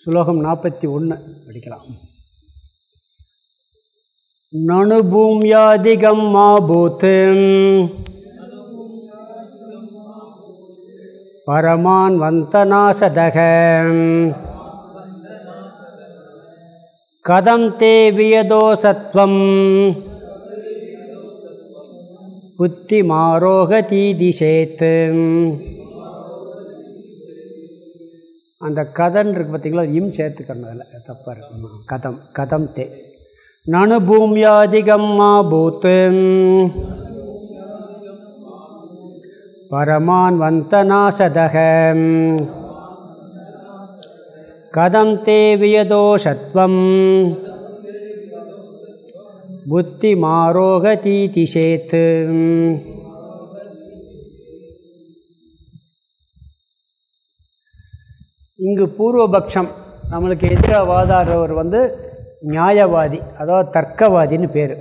சுலோகம் நாற்பத்தி ஒன்று படிக்கலாம். நணுபூம்யாதிகம் மா பூத் பரமான் வந்தநாசதக கதம் தே வியதோசத்வம். புத்தி அந்த கதன் இருக்கு பார்த்தீங்களா இம் சேர்த்துக்கணும் அதில். தப்பாக இருக்கு. கதம் கதம் தே. நனு பூமியாதிகம் மா பூத் பரமான் வந்தநாசதக கதம் தே வியதோஷத்வம் புத்தி மாரோகதீதி இங்கு பூர்வபக்ஷம் நம்மளுக்கு எதிராக வாதாடுறவர் வந்து நியாயவாதி அதாவது தர்க்கவாதின்னு பேர்.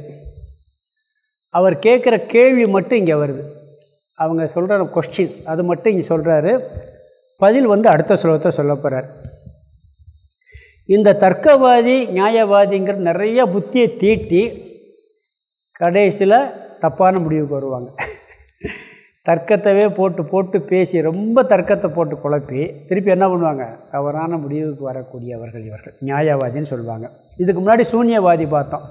அவர் கேட்குற கேள்வி மட்டும் இங்கே வருது. அவங்க சொல்கிற கொஸ்டின்ஸ் அது மட்டும் இங்கே சொல்கிறாரு பதில் வந்து அடுத்த ஸ்லோகத்தை சொல்ல போகிறார் இந்த தர்க்கவாதி நியாயவாதிங்கிற நிறைய புத்தியை தீட்டி கடைசியில் தப்பான முடிவுக்கு வருவாங்க. தர்க்கத்தவே போட்டு போட்டு பேசி ரொம்ப தர்க்கத்தை போட்டு குழப்பி திருப்பி என்ன பண்ணுவாங்க? தவறான முடிவுக்கு வரக்கூடியவர்கள் இவர்கள். நியாயவாதின்னு சொல்லுவாங்க. இதுக்கு முன்னாடி சூன்யவாதி பார்த்தோம்.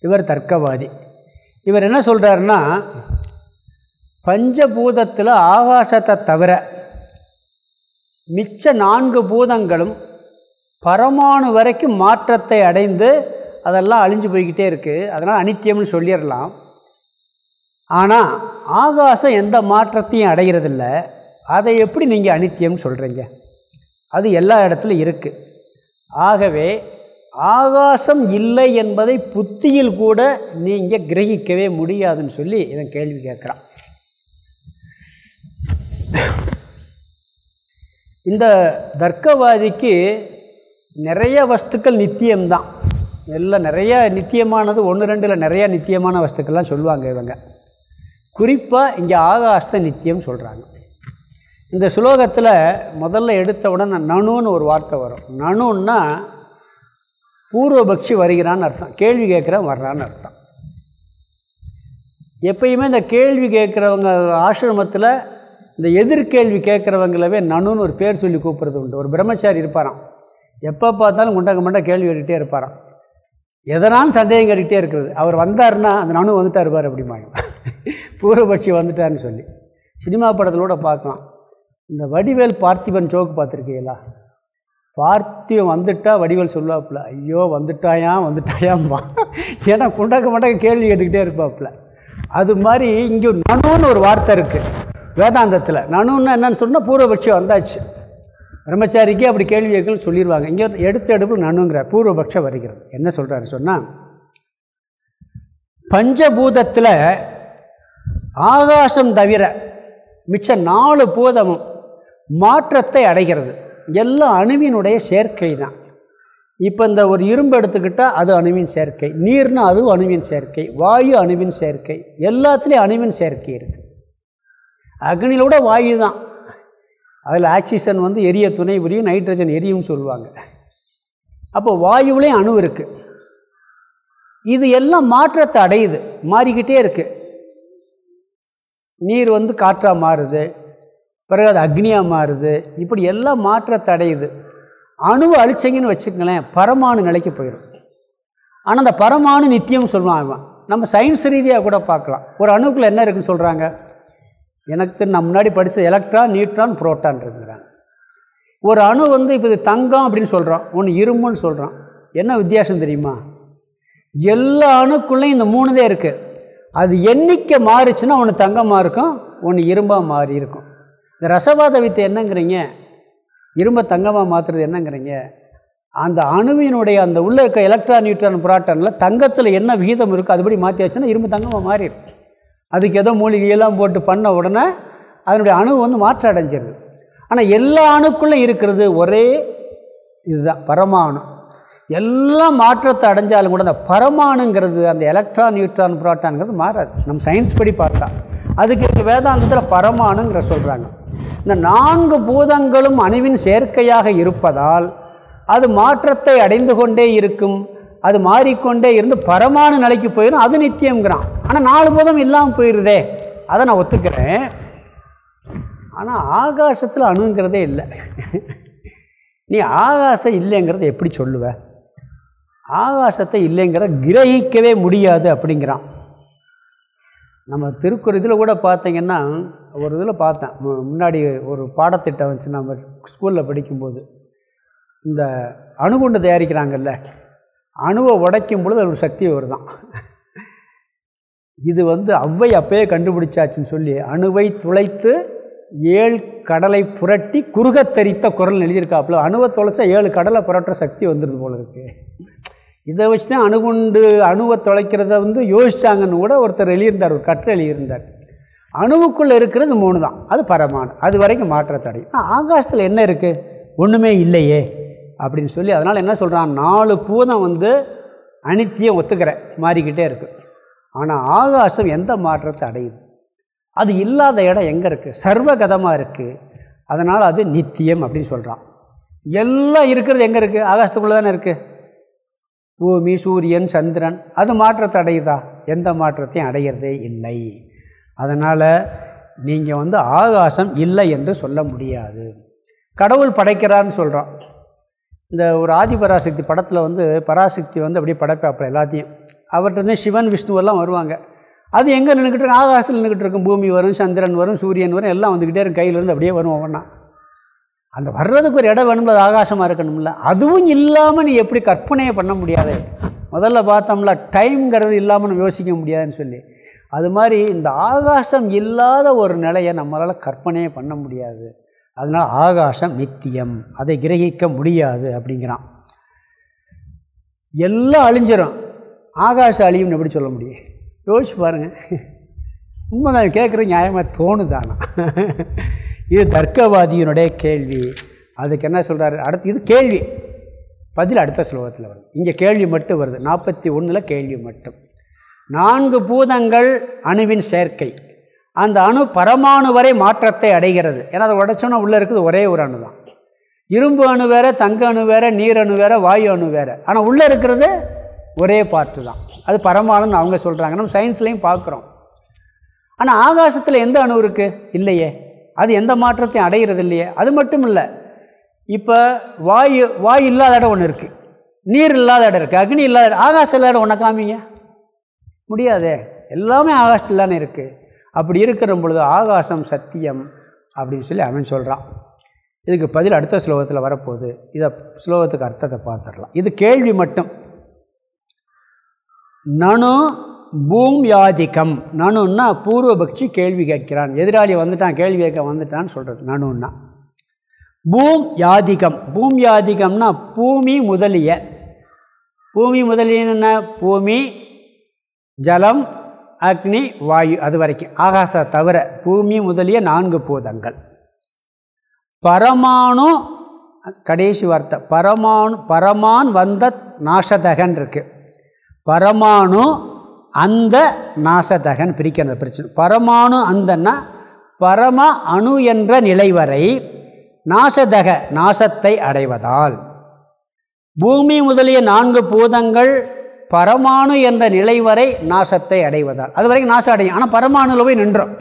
இவர் தர்க்கவாதி. இவர் என்ன சொல்கிறாருன்னா பஞ்சபூதத்தில் ஆகாசத்தை தவிர மிச்ச நான்கு பூதங்களும் பரமாணு வரைக்கும் மாற்றத்தை அடைந்து அதெல்லாம் அழிஞ்சு போய்கிட்டே இருக்குது அதனால் அனித்தியம்னு சொல்லிடலாம். ஆனால் ஆகாசம் எந்த மாற்றத்தையும் அடைகிறதில்ல அதை எப்படி நீங்கள் அனித்தியம்னு சொல்கிறீங்க அது எல்லா இடத்துலையும் இருக்குது ஆகவே ஆகாசம் இல்லை என்பதை புத்தியில் கூட நீங்கள் கிரகிக்கவே முடியாதுன்னு சொல்லி இவன் கேள்வி கேட்குறான். இந்த தர்க்கவாதிக்கு நிறைய வஸ்துக்கள் நித்தியம்தான். எல்லாம் நிறைய நித்தியமானது ஒன்று ரெண்டில் நிறையா நித்தியமான வஸ்துக்கள்லாம் சொல்லுவாங்க இவங்க. குறிப்பாக இங்கே ஆகாசத்தை நித்தியம் சொல்கிறாங்க இந்த சுலோகத்தில் முதல்ல எடுத்தவுடன் நணுன்னு ஒரு வார்த்தை வரும். நணுன்னா பூர்வபக்ஷி வருகிறான்னு அர்த்தம். கேள்வி கேட்குறவன் வர்றான்னு அர்த்தம். எப்பயுமே இந்த கேள்வி கேட்குறவங்க ஆசிரமத்தில் இந்த எதிர்கேள்வி கேட்குறவங்களவே நணுன்னு ஒரு பேர் சொல்லி கூப்பிட்றது உண்டு. ஒரு பிரம்மச்சாரி இருப்பாராம். எப்போ பார்த்தாலும் குண்டங்க மண்டை கேள்வி கேட்டுகிட்டே இருப்பாராம். எதனாலும் சந்தேகம் கேட்டுகிட்டே இருக்கிறது. அவர் வந்தார்னா அந்த நனு வந்துட்டார் பார் அப்படிம்பாங்க. பூர்வபட்சி வந்துட்டார்னு சொல்லி. சினிமா படத்தில் கூட பார்க்கலாம். இந்த வடிவேல் பார்த்திபன் ஜோக் பார்த்துருக்கீங்களா? பார்த்திவன் வந்துட்டா வடிவேல் சொல்லுவாப்புல ஐயோ வந்துட்டாயா வந்துட்டாயாம்பா ஏன்னா குண்டக்க மண்டக்க கேள்வி கேட்டுக்கிட்டே இருப்பாப்புல. அது மாதிரி இங்கே நனுன்னு ஒரு வார்த்தை இருக்குது வேதாந்தத்தில். நணுன்னு என்னன்னு சொன்னால் பூர்வபட்சி வந்தாச்சு. பிரம்மச்சாரிக்கே அப்படி கேள்வி கேட்கணும் சொல்லிடுவாங்க இங்கே எடுத்த எடுப்பு நனுங்கிறார் பூர்வபக்ஷம் வருகிறது. என்ன சொல்கிறாரு சொன்னால் பஞ்சபூதத்தில் ஆகாசம் தவிர மிச்ச நாலு பூதமும் மாற்றத்தை அடைகிறது. எல்லாம் அணுவினுடைய சேர்க்கை தான். இப்போ இந்த ஒரு இரும்பு எடுத்துக்கிட்டால் அது அணுவின் சேர்க்கை. நீர்னா அதுவும் அணுவின் சேர்க்கை. வாயு அணுவின் சேர்க்கை. எல்லாத்துலேயும் அணுவின் சேர்க்கை இருக்குது அக்னியிலோட வாயு தான். அதில் ஆக்சிஜன் வந்து எரிய துணை புரியும் நைட்ரஜன் எரியும்னு சொல்லுவாங்க. அப்போ வாயுவிலையும் அணு இருக்குது இது எல்லாம் மாற்றத்தை அடையுது. மாறிக்கிட்டே இருக்குது நீர் வந்து காற்றாக மாறுது பிறகு அது அக்னியாக மாறுது இப்படி எல்லாம் மாற்ற தடையுது அணுவை அழிச்சிங்கன்னு வச்சுக்கங்களேன் பரமாணு நிலைக்கு போயிடும் ஆனால் அந்த பரமாணு நித்தியம் சொல்லுவான் அவன். நம்ம சயின்ஸ் ரீதியாக கூட பார்க்கலாம். ஒரு அணுக்குள்ளே என்ன இருக்குன்னு சொல்கிறாங்க எனக்கு நான் முன்னாடி படித்த எலக்ட்ரான் நியூட்ரான் புரோட்டான் இருக்கிறாங்க ஒரு அணு வந்து இப்போ இது தங்கம் அப்படின்னு சொல்கிறோம் ஒன்று இரும்புன்னு சொல்கிறோம் என்ன வித்தியாசம் தெரியுமா? எல்லா அணுக்குள்ளேயும் இந்த மூணு தான் இருக்குது அது எண்ணிக்கை மாறிச்சுன்னா ஒன்று தங்கமாக இருக்கும் ஒன்று இரும்பாக மாறி இருக்கும். இந்த ரசவாத வித்தை என்னங்கிறீங்க? இரும்பை தங்கமாக மாற்றுறது என்னங்கிறீங்க? அந்த அணுவினுடைய அந்த உள்ள இருக்க எலக்ட்ரான் நியூட்ரான் புராட்டனில் தங்கத்தில் என்ன விகிதம் இருக்கோ அதுபடி மாற்றியாச்சுன்னா இரும்பு தங்கமாக மாறிடும் அதுக்கு ஏதோ மூலிகையெல்லாம் போட்டு பண்ண உடனே அதனுடைய அணு வந்து மாற்றம் அடைஞ்சிருது. ஆனால் எல்லா அணுக்குள்ளே இருக்கிறது ஒரே இதுதான் பரமாணு. எல்லாம் மாற்றத்தை அடைஞ்சாலும் கூட அந்த பரமாணுங்கிறது அந்த எலக்ட்ரான் நியூட்ரான் புரோட்டான்ங்கிறது மாறாது. நம்ம சயின்ஸ் படி பார்த்தா. அதுக்கு எங்கள் வேதாந்தத்தில் பரமாணுங்கிற சொல்கிறாங்க இந்த நான்கு பூதங்களும் அணுவின் சேர்க்கையாக இருப்பதால் அது மாற்றத்தை அடைந்து கொண்டே இருக்கும். அது மாறிக்கொண்டே இருந்து பரமானு நிலைக்கு போயிடும் அது நித்தியம்ங்கிறான். ஆனால் நாலு பூதம் இல்லாமல் போயிடுதே அதை நான் ஒத்துக்கிறேன். ஆனால் ஆகாசத்தில் அணுங்கிறதே இல்லை. நீ ஆகாசம் இல்லைங்கிறத எப்படி சொல்லுவ? ஆகாசத்தை இல்லைங்கிற கிரகிக்கவே முடியாது அப்படிங்கிறான். நம்ம திருக்குறள் இதில் கூட பார்த்தீங்கன்னா ஒரு இதில் பார்த்தேன். முன்னாடி ஒரு பாடத்திட்டம் வந்துச்சு நம்ம ஸ்கூலில் படிக்கும்போது. இந்த அணுகுண்டு தயாரிக்கிறாங்கல்ல அணுவை உடைக்கும் பொழுது அது ஒரு சக்தி வருதான். இது வந்து அவ்வை அப்பயே கண்டுபிடிச்சாச்சுன்னு சொல்லி அணுவை துளைத்து ஏழு கடலை புரட்டி குறுகத்தரித்த குரல் எழுதியிருக்காப்புல அணுவை தொலைச்சா ஏழு கடலை புரட்டுற சக்தி வந்துடுது போல இருக்குது இதை வச்சு தான் அணுகுண்டு அணுவை தொலைக்கிறத வந்து யோசிச்சாங்கன்னு கூட ஒருத்தர் எழுதியிருந்தார் ஒரு கற்று எழுதியிருந்தார். அணுவுக்குள்ளே இருக்கிறது மூணு தான் அது பரமானம் அது வரைக்கும் மாற்றத்தடை. ஆகாசத்தில் என்ன இருக்குது ஒன்றுமே இல்லையே அப்படின்னு சொல்லி அதனால் என்ன சொல்கிறான் நாலு பூதம் வந்து அனித்தியம் ஒத்துக்கிற மாறிக்கிட்டே இருக்குது ஆனால் ஆகாசம் எந்த மாற்றத்தை அடையுது? அது இல்லாத இடம் எங்கே இருக்குது சர்வகதமாக இருக்குது அதனால் அது நித்தியம் அப்படின்னு சொல்கிறான் எல்லாம் இருக்கிறது எங்கே இருக்குது ஆகாசத்துக்குள்ளே தானே இருக்குது பூமி சூரியன் சந்திரன் அது மாற்றத்தை அடையுதா எந்த மாற்றத்தையும் அடையிறதே இல்லை. அதனால் நீங்கள் வந்து ஆகாசம் இல்லை என்று சொல்ல முடியாது. கடவுள் படைக்கிறான்னு சொல்கிறோம் இந்த ஒரு ஆதி பராசக்தி படத்தில் வந்து பராசக்தி வந்து அப்படியே படைப்பாப்பில் எல்லாத்தையும். அவர்கிட்ட சிவன் விஷ்ணுவெல்லாம் வருவாங்க. அது எங்கே நின்றுக்கிட்டு ஆகாசத்தில் நின்றுக்கிட்டு இருக்கும் பூமி வரும் சந்திரன் வரும் சூரியன் வரும் எல்லாம் வந்துக்கிட்டே இருக்கும் கையிலேருந்து அப்படியே வரும் ஒவ்வொன்றா அந்த வர்றதுக்கு ஒரு இடம் வேணும்ல ஆகாசமாக இருக்கணும்ல அதுவும் இல்லாமல் நீ எப்படி கற்பனையை பண்ண முடியாது? முதல்ல பார்த்தோம்ல டைம்ங்கிறது இல்லாமல் நம்ம யோசிக்க முடியாதுன்னு சொல்லி. அது மாதிரி இந்த ஆகாசம் இல்லாத ஒரு நிலையை நம்மளால் கற்பனையே பண்ண முடியாது. அதனால் ஆகாசம் நித்தியம் அதை கிரகிக்க முடியாது அப்படிங்கிறான். எல்லாம் அழிஞ்சிடும் ஆகாசம் அழியும்னு எப்படி சொல்ல முடியும்? யோசிச்சு பாருங்கள் உண்மைதான் கேட்குறது நியாயமாக தோணுதானா? இது தர்க்கவாதியினுடைய கேள்வி. அதுக்கு என்ன சொல்கிறாரு அடுத்து இது கேள்வி. பதில் அடுத்த ஸ்லோகத்தில் வருது. இங்கே கேள்வி மட்டும் வருது. நாற்பத்தி ஒன்றில் கேள்வி மட்டும். நான்கு பூதங்கள் அணுவின் சேர்க்கை. அந்த அணு பரமாணு வரை மாற்றத்தை அடைகிறது. ஏன்னா அதை உடைச்சோன்னா உள்ளே இருக்குது ஒரே ஒரு அணு தான். இரும்பு அணு வேறு தங்க அணு வேறு நீர் அணு வேறு வாயு அணு வேறு. ஆனால் உள்ளே இருக்கிறது ஒரே பார்ட்டு தான். அது பரமாணுன்னு அவங்க சொல்கிறாங்க நம்ம சயின்ஸ்லேயும் பார்க்குறோம். ஆனால் ஆகாசத்தில் எந்த அணு இருக்குது இல்லையே. அது எந்த மாற்றத்தையும் அடைகிறது இல்லையே அது மட்டும் இல்லை இப்போ வாயு வாயு இல்லாத இடம் ஒன்று இருக்குது நீர் இல்லாத இடம் இருக்குது அக்னி இல்லாத இடம். ஆகாசம் இல்லாத இடம் ஒன்றை காமிங்க. முடியாதே. எல்லாமே ஆகாசத்தில் தானே இருக்குது அப்படி இருக்கிற பொழுது ஆகாசம் சத்தியம் அப்படின்னு சொல்லி அவன் சொல்கிறான் இதுக்கு பதில் அடுத்த ஸ்லோகத்தில் வரப்போகுது. இதை ஸ்லோகத்துக்கு அர்த்தத்தை பார்த்துடலாம். இது கேள்வி மட்டும். நனு பூம்யாதிக்கம். நனுன்னா பூர்வபக்ஷி கேள்வி கேட்கிறான். எதிராளி வந்துட்டான் கேள்வி கேட்க வந்துட்டான்னு சொல்கிறது நனுன்னா. பூம் யாதிகம் பூம் யாதிகம்னா பூமி முதலிய. பூமி முதலிய என்ன? பூமி ஜலம் அக்னி வாயு அது வரைக்கும். ஆகாசத்தை தவிர பூமி முதலிய நான்கு பூதங்கள். பரமானு கடைசி வார்த்தை. பரமானு பரமான் வந்த நாசதகன் இருக்குது பரமானு அந்த நாசதகன் பிரிக்கிறது பிரச்சனை பரமானு அந்தன்னா பரம அணு என்ற நிலை வரை நாசதக நாசத்தை அடைவதால் பூமி முதலிய நான்கு பூதங்கள் பரமானு என்ற நிலை வரை நாசத்தை அடைவதால். அது வரைக்கும் நாசம் அடையும். ஆனால் பரமாணுவில் போய் நின்றோம்.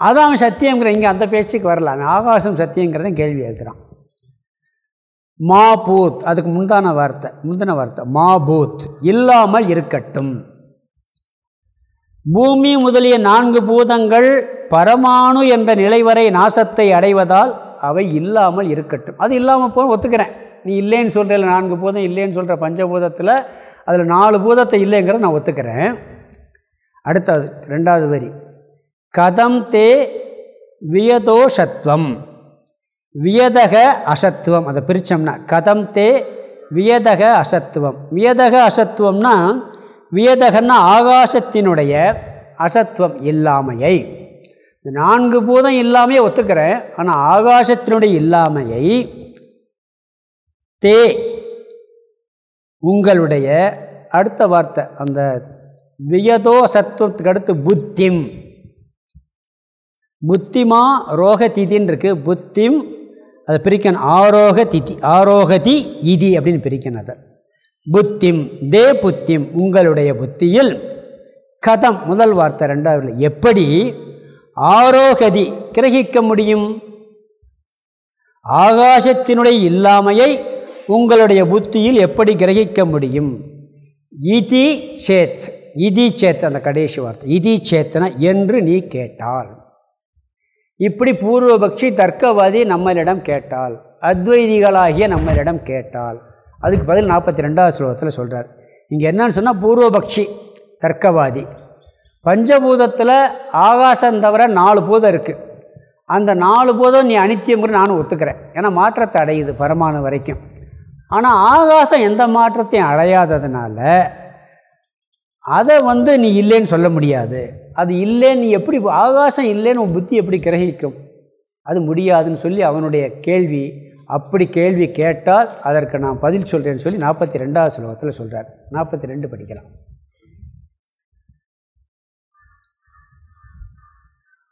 அதான் அவன் சத்தியங்கிற இங்கே அந்த பேச்சுக்கு வரலாம். அவன் ஆகாசம் சத்தியங்கிறத கேள்வி இருக்கிறான் மா பூத் அதுக்கு முந்தான வார்த்தை முந்தின வார்த்தை. மா பூத் இல்லாமல் இருக்கட்டும். பூமி முதலிய நான்கு பூதங்கள் பரமாணு என்ற நிலை வரை நாசத்தை அடைவதால் அவை இல்லாமல் இருக்கட்டும். அது இல்லாமல் போக ஒத்துக்கிறேன். நீ இல்லைன்னு சொல்கிற நான்கு பூதம் இல்லைன்னு சொல்கிற பஞ்சபூதத்தில் அதில் நாலு பூதத்தை இல்லைங்கிறத நான் ஒத்துக்கிறேன். அடுத்தது ரெண்டாவது வரி. கதம் தே வியதோஷத்வம். வியதக அசத்துவம் அதை பிரித்தோம்னா கதம் தே வியதக அசத்துவம் வியதக அசத்துவம்னா வியதகன்னா ஆகாசத்தினுடைய அசத்துவம் இல்லாமையை. இந்த நான்கு பூதம் இல்லாமையே ஒத்துக்கிறேன். ஆனால் ஆகாசத்தினுடைய இல்லாமையை தே உங்களுடைய அடுத்த வார்த்தை அந்த வியதோ சத்துவத்துக்கு அடுத்து புத்திம். புத்திமா ரோக திதின்னு இருக்குது புத்திம் அதை பிரிக்கணும். ஆரோக திதி ஆரோகதி இதி அப்படின்னு பிரிக்கணும் அதை. புத்திம் தே புத்திம் உங்களுடைய புத்தியில். கதம் முதல் வார்த்தை ரெண்டாவது எப்படி ஆரோகதி கிரகிக்க முடியும்? ஆகாசத்தினுடைய இல்லாமையை உங்களுடைய புத்தியில் எப்படி கிரகிக்க முடியும்? இதி சேத் இதி சேத் அந்த கடைசி வார்த்தை. இதி சேத்தன என்று நீ கேட்டால். இப்படி பூர்வபக்ஷி தர்க்கவாதி நம்மளிடம் கேட்டால். அத்வைதிகளாகிய நம்மளிடம் கேட்டால். அதுக்கு பதில் நாற்பத்தி ரெண்டாவது ஸ்லோகத்தில் சொல்கிறார் இங்கே என்னன்னு சொன்னால் பூர்வபக்ஷி தர்க்கவாதி. பஞ்சபூதத்தில் ஆகாசம் தவிர நாலு பூதம் இருக்குது அந்த நாலு பூதம் நீ அனித்தியம்னு நானும் ஒத்துக்கிறேன். ஏன்னா மாற்றத்தை அடையுது பரமானு வரைக்கும். ஆனால் ஆகாசம் எந்த மாற்றத்தையும் அடையாததுனால அதை வந்து நீ இல்லைன்னு சொல்ல முடியாது. அது இல்லைன்னு நீ எப்படி ஆகாசம் இல்லைன்னு உன் புத்தி எப்படி கிரகிக்கும்? அது முடியாதுன்னு சொல்லி அவனுடைய கேள்வி அப்படி கேள்வி கேட்டால் அதற்கு நான் பதில் சொல்கிறேன்னு சொல்லி நாற்பத்தி ரெண்டாவது ஸ்லோகத்தில் சொல்கிறார் நாற்பத்தி ரெண்டு படிக்கலாம்.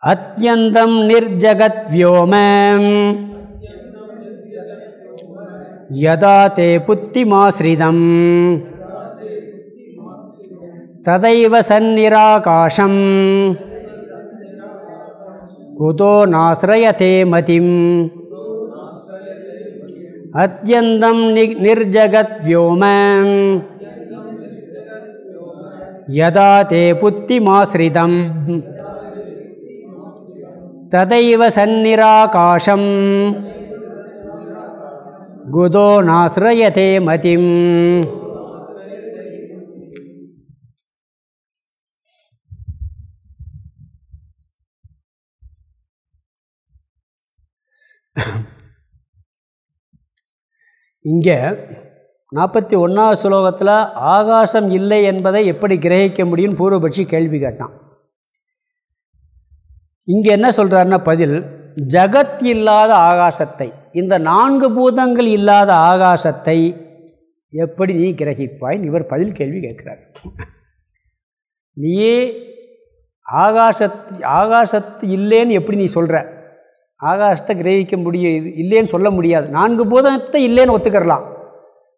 அத்தியந்தம் நிர்ஜகத் வியோமம் யதா தே புத்திமாஸ்ரிதம். ததைவ சந்நிராகாஷம். குதோ நாசிரயதே மதிம். அத்தியந்தம் நிர்ஜகத் வியோமம். யதா தே புத்திமாஸ்ரிதம் ததைவ சந்நிராகாசம் குதோ நாசிரயதே மதிம். இங்கே நாற்பத்தி ஒன்றாவது ஸ்லோகத்தில் ஆகாசம் இல்லை என்பதை எப்படி கிரகிக்க முடியும் பூர்வபட்சி கேள்வி கேட்டான். இங்கே என்ன சொல்கிறாருன்னா பதில் ஜகத் இல்லாத ஆகாசத்தை இந்த நான்கு பூதங்கள் இல்லாத ஆகாசத்தை எப்படி நீ கிரகிப்பாய்? இவர் பதில் கேள்வி கேட்குறார். நீயே ஆகாசத் ஆகாசத்து இல்லைன்னு எப்படி நீ சொல்கிற ஆகாசத்தை கிரகிக்க முடியும் இல்லைன்னு சொல்ல முடியாது. நான்கு பூதத்தை இல்லைன்னு ஒத்துக்கிறலாம்.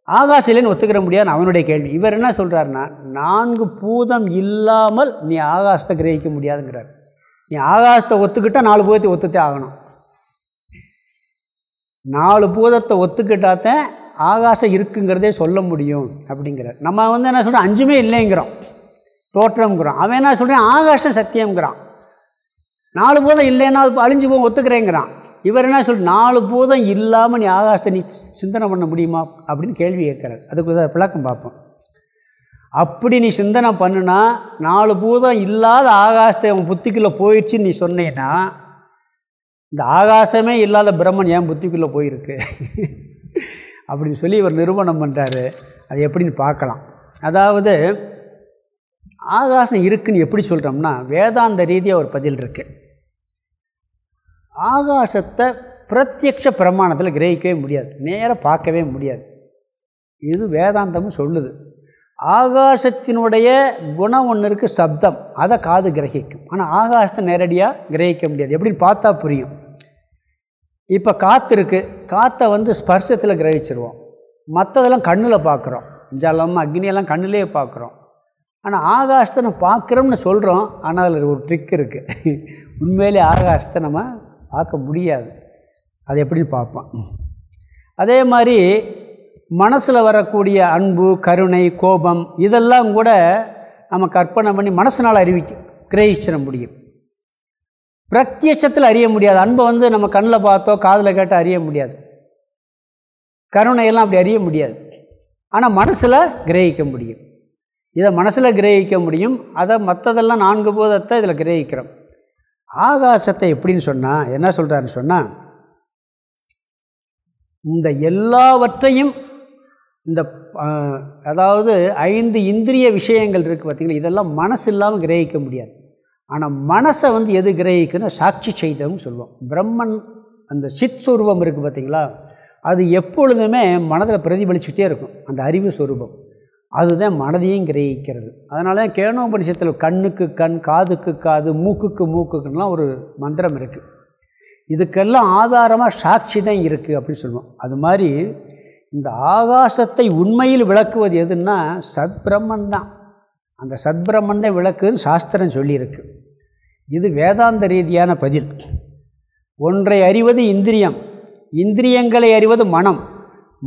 ஆகாசம் இல்லைன்னு ஒத்துக்கிற முடியாது அவனுடைய கேள்வி. இவர் என்ன சொல்கிறாருன்னா நான்கு பூதம் இல்லாமல் நீ ஆகாசத்தை கிரகிக்க முடியாதுங்கிறார். நீ ஆகாசத்தை ஒத்துக்கிட்டால் நாலு பூதத்தை ஒத்துத்தே ஆகணும். நாலு பூதத்தை ஒத்துக்கிட்டாத்தான் ஆகாசம் இருக்குங்கிறதே சொல்ல முடியும் அப்படிங்கிறார். நம்ம வந்து என்ன சொல்கிறோம் அஞ்சுமே இல்லைங்கிறோம். தோற்றம்ங்கிறோம். அவன் என்ன சொல்கிறேன் ஆகாசம் சத்தியம்ங்கிறான். நாலு பூதம் இல்லைன்னா அழிஞ்சு போகும் ஒத்துக்கிறேங்கிறான். இவர் என்ன சொல் நாலு பூதம் இல்லாமல் நீ ஆகாசத்தை நீ சிந்தனை பண்ண முடியுமா? அப்படின்னு கேள்வி கேட்குறாரு. அதுக்கு விளக்கம் பார்ப்போம். அப்படி நீ சிந்தனை பண்ணுனா நாலு பூதம் இல்லாத ஆகாசத்தை உன் புத்திக்குள்ளே போயிடுச்சுன்னு நீ சொன்னேன்னா இந்த ஆகாசமே இல்லாத பிரம்மன் ஏன் புத்திக்குள்ளே போயிருக்கு? அப்படின்னு சொல்லி இவர் நிரூபணம் பண்ணுறாரு அது எப்படின்னு பார்க்கலாம். அதாவது ஆகாசம் இருக்குன்னு எப்படி சொல்கிறோம்னா வேதாந்த ரீதியாக ஒரு பதில் இருக்குது ஆகாசத்தை பிரத்யக்ஷ பிரமாணத்தில் கிரகிக்கவே முடியாது. நேராக பார்க்கவே முடியாது. இது வேதாந்தமும் சொல்லுது. ஆகாசத்தினுடைய குணம் ஒன்று இருக்குது சப்தம். அதை காது கிரகிக்கும். ஆனால் ஆகாசத்தை நேரடியாக கிரகிக்க முடியாது. எப்படின்னு பார்த்தா புரியும். இப்போ காற்று இருக்குது காற்றை வந்து ஸ்பர்சத்தில் கிரகிச்சிருவோம். மற்றதெல்லாம் கண்ணில் பார்க்குறோம். ஜலம் அக்னியெல்லாம் கண்ணிலே பார்க்குறோம். ஆனால் ஆகாசத்தை நம்ம பார்க்குறோம்னு சொல்கிறோம் ஆனால் அதில் ஒரு ட்ரிக் இருக்குது உண்மையிலே ஆகாசத்தை நம்ம பார்க்க முடியாது. அது எப்படின்னு பார்ப்போம் அதே மாதிரி மனசில் வரக்கூடிய அன்பு கருணை கோபம் இதெல்லாம் கூட நம்ம கற்பனை பண்ணி மனசினால் அறிவிக்க கிரகிச்சிட முடியும். பிரத்யட்சத்தில் அறிய முடியாது. அன்பை வந்து நம்ம கண்ணில் பார்த்தோ காதில் கேட்டோ அறிய முடியாது. கருணையெல்லாம் அப்படி அறிய முடியாது. ஆனால் மனசில் கிரகிக்க முடியும். இதை மனசில் கிரகிக்க முடியும். அதை மற்றதெல்லாம் நான்கு போதத்தை இதில் கிரகிக்கிறோம். ஆகாசத்தை எப்படின்னு சொன்னால் என்ன சொல்கிறாருன்னு சொன்னால் இந்த எல்லாவற்றையும் இந்த அதாவது ஐந்து இந்திரிய விஷயங்கள் இருக்குது பார்த்திங்களா இதெல்லாம் மனசு இல்லாமல் கிரகிக்க முடியாது. ஆனால் மனசை வந்து எது கிரகிக்குன்னா சாட்சி செய்தவங்க சொல்லுவோம். பிரம்மன் அந்த சித் சுரூபம் இருக்குது பார்த்திங்களா அது எப்பொழுதுமே மனதில் பிரதிபலிச்சுட்டே இருக்கும் அந்த அறிவு சுரூபம். அதுதான் மனதையும் கிரகிக்கிறது. அதனால தான் கேனோபனிஷத்தில் கண்ணுக்கு கண் காதுக்கு காது மூக்குக்கு மூக்குக்குலாம் ஒரு மந்திரம் இருக்குது இதுக்கெல்லாம் ஆதாரமாக சாட்சி தான் இருக்குது அப்படின்னு சொல்லுவோம். அது மாதிரி இந்த ஆகாசத்தை உண்மையில் விளக்குவது எதுன்னா சத்பிரம்மன் தான் அந்த சத்பிரம்மன் தான் விளக்குன்னு சாஸ்திரம் சொல்லியிருக்கு. இது வேதாந்த ரீதியான பதில். ஒன்றை அறிவது இந்திரியம் இந்திரியங்களை அறிவது மனம்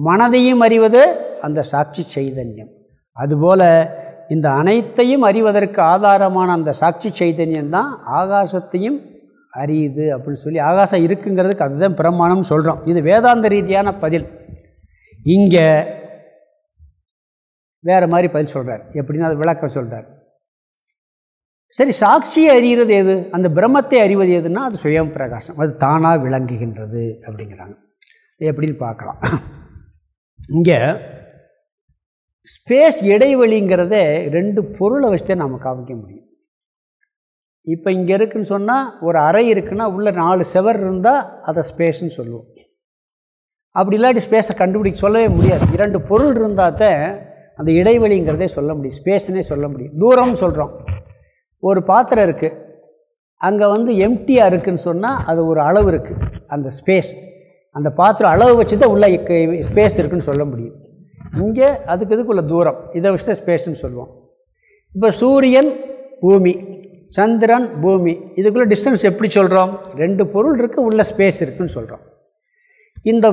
மனதையும் அறிவது அந்த சாட்சி சைதன்யம். அதுபோல் இந்த அனைத்தையும் அறிவதற்கு ஆதாரமான அந்த சாட்சி சைதன்யம் தான் ஆகாசத்தையும் அறியுது அப்படின்னு சொல்லி ஆகாசம் இருக்குங்கிறதுக்கு அதுதான் பிரமாணம் சொல்கிறோம் இது வேதாந்த ரீதியான பதில். இங்கே வேறு மாதிரி பதில் சொல்கிறார் எப்படின்னா அது விளக்கம் சொல்கிறார் சரி சாட்சியை அறிகிறது எது? அந்த பிரம்மத்தை அறிவது எதுன்னா அது சுயம் பிரகாசம். அது தானாக விளங்குகின்றது அப்படிங்கிறாங்க. எப்படின்னு பார்க்கலாம். இங்கே ஸ்பேஸ் இடைவெளிங்கிறத ரெண்டு பொருளை வச்சு தான் நம்ம காமிக்க முடியும். இப்போ இங்கே இருக்குன்னு சொன்னால் ஒரு அறை இருக்குன்னா உள்ளே நாலு செவர் இருந்தால் அதை ஸ்பேஸ்ன்னு சொல்லுவோம். அப்படி இல்லாட்டி ஸ்பேஸை கண்டுபிடிக்க சொல்லவே முடியாது. இரண்டு பொருள் இருந்தால் தான் அந்த இடைவெளிங்கிறதே சொல்ல முடியும். ஸ்பேஸ்னே சொல்ல முடியும். தூரம்னு சொல்கிறோம் ஒரு பாத்திரம் இருக்குது அங்கே வந்து எம்டியாக இருக்குதுன்னு சொன்னால் அது ஒரு அளவு இருக்குது அந்த ஸ்பேஸ். அந்த பாத்திரம் அளவு வச்சு தான் உள்ள ஸ்பேஸ் இருக்குதுன்னு சொல்ல முடியும். இங்கே அதுக்கு இதுக்குள்ள தூரம். இதை விஷய ஸ்பேஸ்ன்னு சொல்லுவோம். இப்போ சூரியன் பூமி சந்திரன் பூமி இதுக்குள்ளே டிஸ்டன்ஸ் எப்படி சொல்கிறோம் ரெண்டு பொருள் இருக்குது உள்ள ஸ்பேஸ் இருக்குதுன்னு சொல்கிறோம் இந்த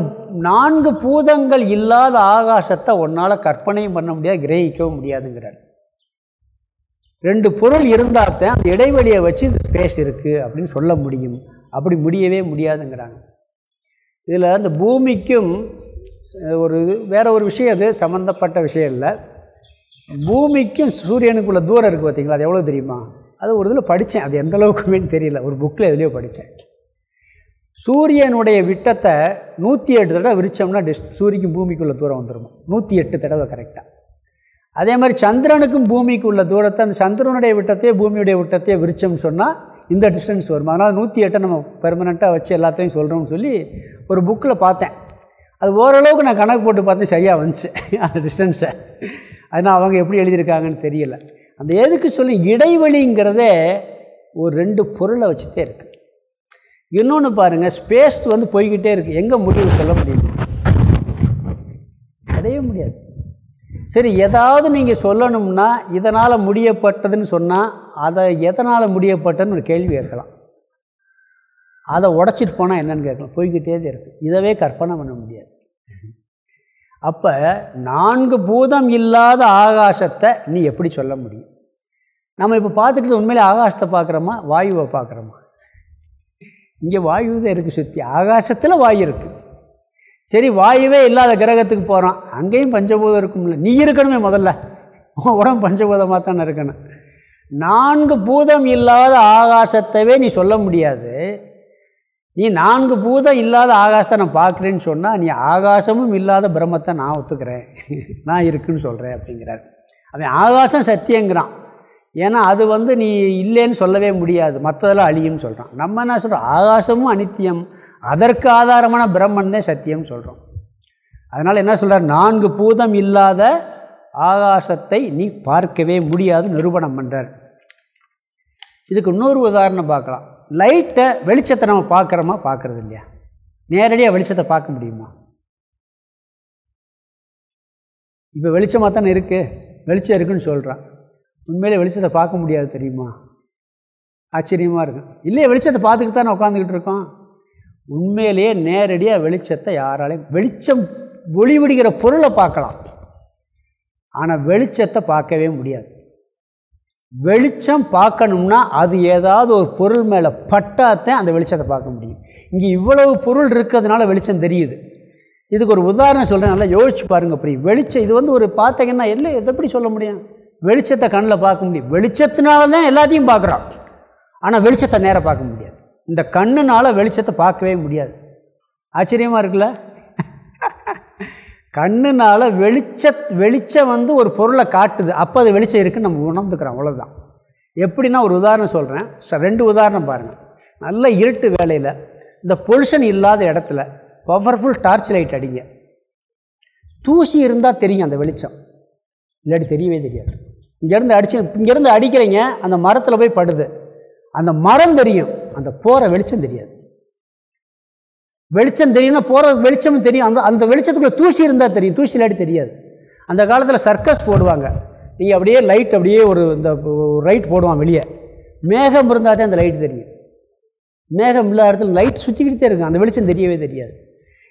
நான்கு பூதங்கள் இல்லாத ஆகாசத்தை ஒன்றால் கற்பனையும் பண்ண முடியாது கிரகிக்கவும் முடியாதுங்கிறார். ரெண்டு பொருள் இருந்தால் தான் அந்த இடைவெளியை வச்சு இந்த ஸ்பேஸ் இருக்குது அப்படின்னு சொல்ல முடியும். அப்படி முடியவே முடியாதுங்கிறாங்க. இதில் அந்த பூமிக்கும் ஒரு இது வேறு ஒரு விஷயம் அது சம்மந்தப்பட்ட விஷயம் இல்லை. பூமிக்கும் சூரியனுக்குள்ள தூரம் இருக்குது பார்த்தீங்களா அது எவ்வளோ தெரியுமா? அது ஒரு இதில் படித்தேன் அது எந்த அளவுக்குமே தெரியல. ஒரு புக்கில் எதுலேயோ படித்தேன் சூரியனுடைய விட்டத்தை நூற்றி எட்டு தடவை விரித்தோம்னா டிஸ் சூரியக்கும் பூமிக்குள்ள தூரம் வந்துடும் நூற்றி எட்டு தடவை கரெக்டாக அதே மாதிரி சந்திரனுக்கும் பூமிக்கு உள்ள தூரத்தை அந்த சந்திரனுடைய விட்டத்தையே பூமியுடைய விட்டத்தையே விரிச்சோம்னு சொன்னால் இந்த டிஸ்டன்ஸ் வரும். அதனால் நூற்றி எட்டை நம்ம பெர்மனெண்ட்டாக வச்சு எல்லாத்தையும் சொல்கிறோம்னு சொல்லி ஒரு புக்கில் பார்த்தேன். அது ஓரளவுக்கு நான் கணக்கு போட்டு பார்த்து சரியாக வந்துச்சு. அந்த டிஸ்டன்ஸை அதனால் அவங்க எப்படி எழுதியிருக்காங்கன்னு தெரியல. அந்த எதுக்கு சொல்லி இடைவெளிங்கிறதே ஒரு ரெண்டு பொருளை வச்சுட்டே இருக்குது இன்னொன்று பாருங்கள் ஸ்பேஸ் வந்து போய்கிட்டே இருக்குது எங்கே முடிவு சொல்ல முடியுது அடைய முடியாது. சரி ஏதாவது நீங்கள் சொல்லணும்னா இதனால் முடியப்பட்டதுன்னு சொன்னால் அதை எதனால் முடியப்பட்டதுன்னு ஒரு கேள்வி கேட்கலாம். அதை உடச்சிட்டு போனால் என்னென்னு கேட்கலாம். போய்கிட்டே தான் இருக்குது இதவே கற்பனை பண்ண முடியாது. அப்போ நான்கு பூதம் இல்லாத ஆகாசத்தை நீ எப்படி சொல்ல முடியும்? நம்ம இப்போ பார்த்துட்டு உண்மையிலே ஆகாசத்தை பார்க்குறோமா? வாயுவை பார்க்குறோமா? இங்கே வாயு தான் இருக்குது சுற்றி ஆகாசத்தில் வாயு இருக்குது சரி வாயுவே இல்லாத கிரகத்துக்கு போகிறோம் அங்கேயும் பஞ்சபூதம் இருக்கும்ல. நீ இருக்கணுமே முதல்ல. உடம்பு பஞ்சபூதமாக தானே இருக்கணும். நான்கு பூதம் இல்லாத ஆகாசத்தவே நீ சொல்ல முடியாது. நீ நான்கு பூதம் இல்லாத ஆகாசத்தை நான் பார்க்குறேன்னு சொன்னால் நீ ஆகாசமும் இல்லாத பிரம்மத்தை நான் ஒத்துக்கிறேன். நான் இருக்குன்னு சொல்கிறேன் அப்படிங்கிறார். அவன் ஆகாசம் சத்தியங்கிறான். ஏன்னா அது வந்து நீ இல்லைன்னு சொல்லவே முடியாது. மற்றதெல்லாம் அழியும்னு சொல்கிறான் நம்ம என்ன சொல்கிறோம் ஆகாசமும் அனித்தியம் அதற்கு ஆதாரமான பிரம்மன் தான் சத்தியம்னு சொல்கிறோம் அதனால் என்ன சொல்கிறார் நான்கு பூதம் இல்லாத ஆகாசத்தை நீ பார்க்கவே முடியாது நிரூபணம் பண்ணுறார் இதுக்கு இன்னொரு உதாரணம் பார்க்கலாம். லைட்டை வெளிச்சத்தை நம்ம பார்க்குறோமா? பார்க்குறது இல்லையா நேரடியாக வெளிச்சத்தை பார்க்க முடியுமா? இப்போ வெளிச்சமாக தானே இருக்குது வெளிச்சம் இருக்குன்னு சொல்கிறான் உண்மையிலே வெளிச்சத்தை பார்க்க முடியாது தெரியுமா? ஆச்சரியமாக இருக்கும் இல்லையே வெளிச்சத்தை பார்த்துக்கிட்டு தானே உட்காந்துக்கிட்டு இருக்கோம். உண்மையிலேயே நேரடியாக வெளிச்சத்தை யாராலையும் வெளிச்சம் ஒளிவிடுகிற பொருளை பார்க்கலாம். ஆனால் வெளிச்சத்தை பார்க்கவே முடியாது. வெளிச்சம் பார்க்கணும்னா அது ஏதாவது ஒரு பொருள் மேலே பட்டாத்தான் அந்த வெளிச்சத்தை பார்க்க முடியும். இங்கே இவ்வளவு பொருள் இருக்கிறதுனால வெளிச்சம் தெரியுது. இதுக்கு ஒரு உதாரணம் சொல்கிறேன் நல்லா யோசிச்சு பாருங்கள் அப்படி. வெளிச்சம் இது வந்து ஒரு பார்த்தீங்கன்னா இல்லை எப்படி சொல்ல முடியும்? வெளிச்சத்தை கண்ணில் பார்க்க முடியும். வெளிச்சத்தினால தான் எல்லாத்தையும் பார்க்குறோம் ஆனால் வெளிச்சத்தை நேராக பார்க்க முடியாது. இந்த கண்ணுனால் வெளிச்சத்தை பார்க்கவே முடியாது. ஆச்சரியமாக இருக்குல்ல? கண்ணுனால் வெளிச்ச வெளிச்சம் வந்து ஒரு பொருளை காட்டுது. அப்போ அது வெளிச்சம் இருக்குன்னு நம்ம உணர்ந்துக்கிறோம். அவ்வளோதான் எப்படின்னா ஒரு உதாரணம் சொல்கிறேன் ரெண்டு உதாரணம் பாருங்கள் நல்ல இருட்டு வேலையில் இந்த பொல்யூஷன் இல்லாத இடத்துல பவர்ஃபுல் டார்ச் லைட் அடிங்க. தூசி இருந்தால் தெரியும் அந்த வெளிச்சம். இல்லாட்டி தெரியவே தெரியாது. இங்கேருந்து அடிச்சு இங்கேருந்து அடிக்கிறீங்க அந்த மரத்தில் போய் படுது. அந்த மரம் தெரியும். அந்த போகிற வெளிச்சம் தெரியாது. வெளிச்சம் தெரியும்னா போகிறது வெளிச்சமும் தெரியும். அந்த அந்த வெளிச்சத்துக்குள்ளே தூசி இருந்தால் தெரியும். தூசி இல்லாட்டி தெரியாது. அந்த காலத்தில் சர்க்கஸ் போடுவாங்க. நீங்கள் அப்படியே லைட் அப்படியே ஒரு இந்த லைட் போடுவான் வெளியே. மேகம் இருந்தால் தான் அந்த லைட் தெரியும். மேகம் இல்லாத இடத்துல லைட் சுற்றிக்கிட்டே இருக்கும். அந்த வெளிச்சம் தெரியவே தெரியாது.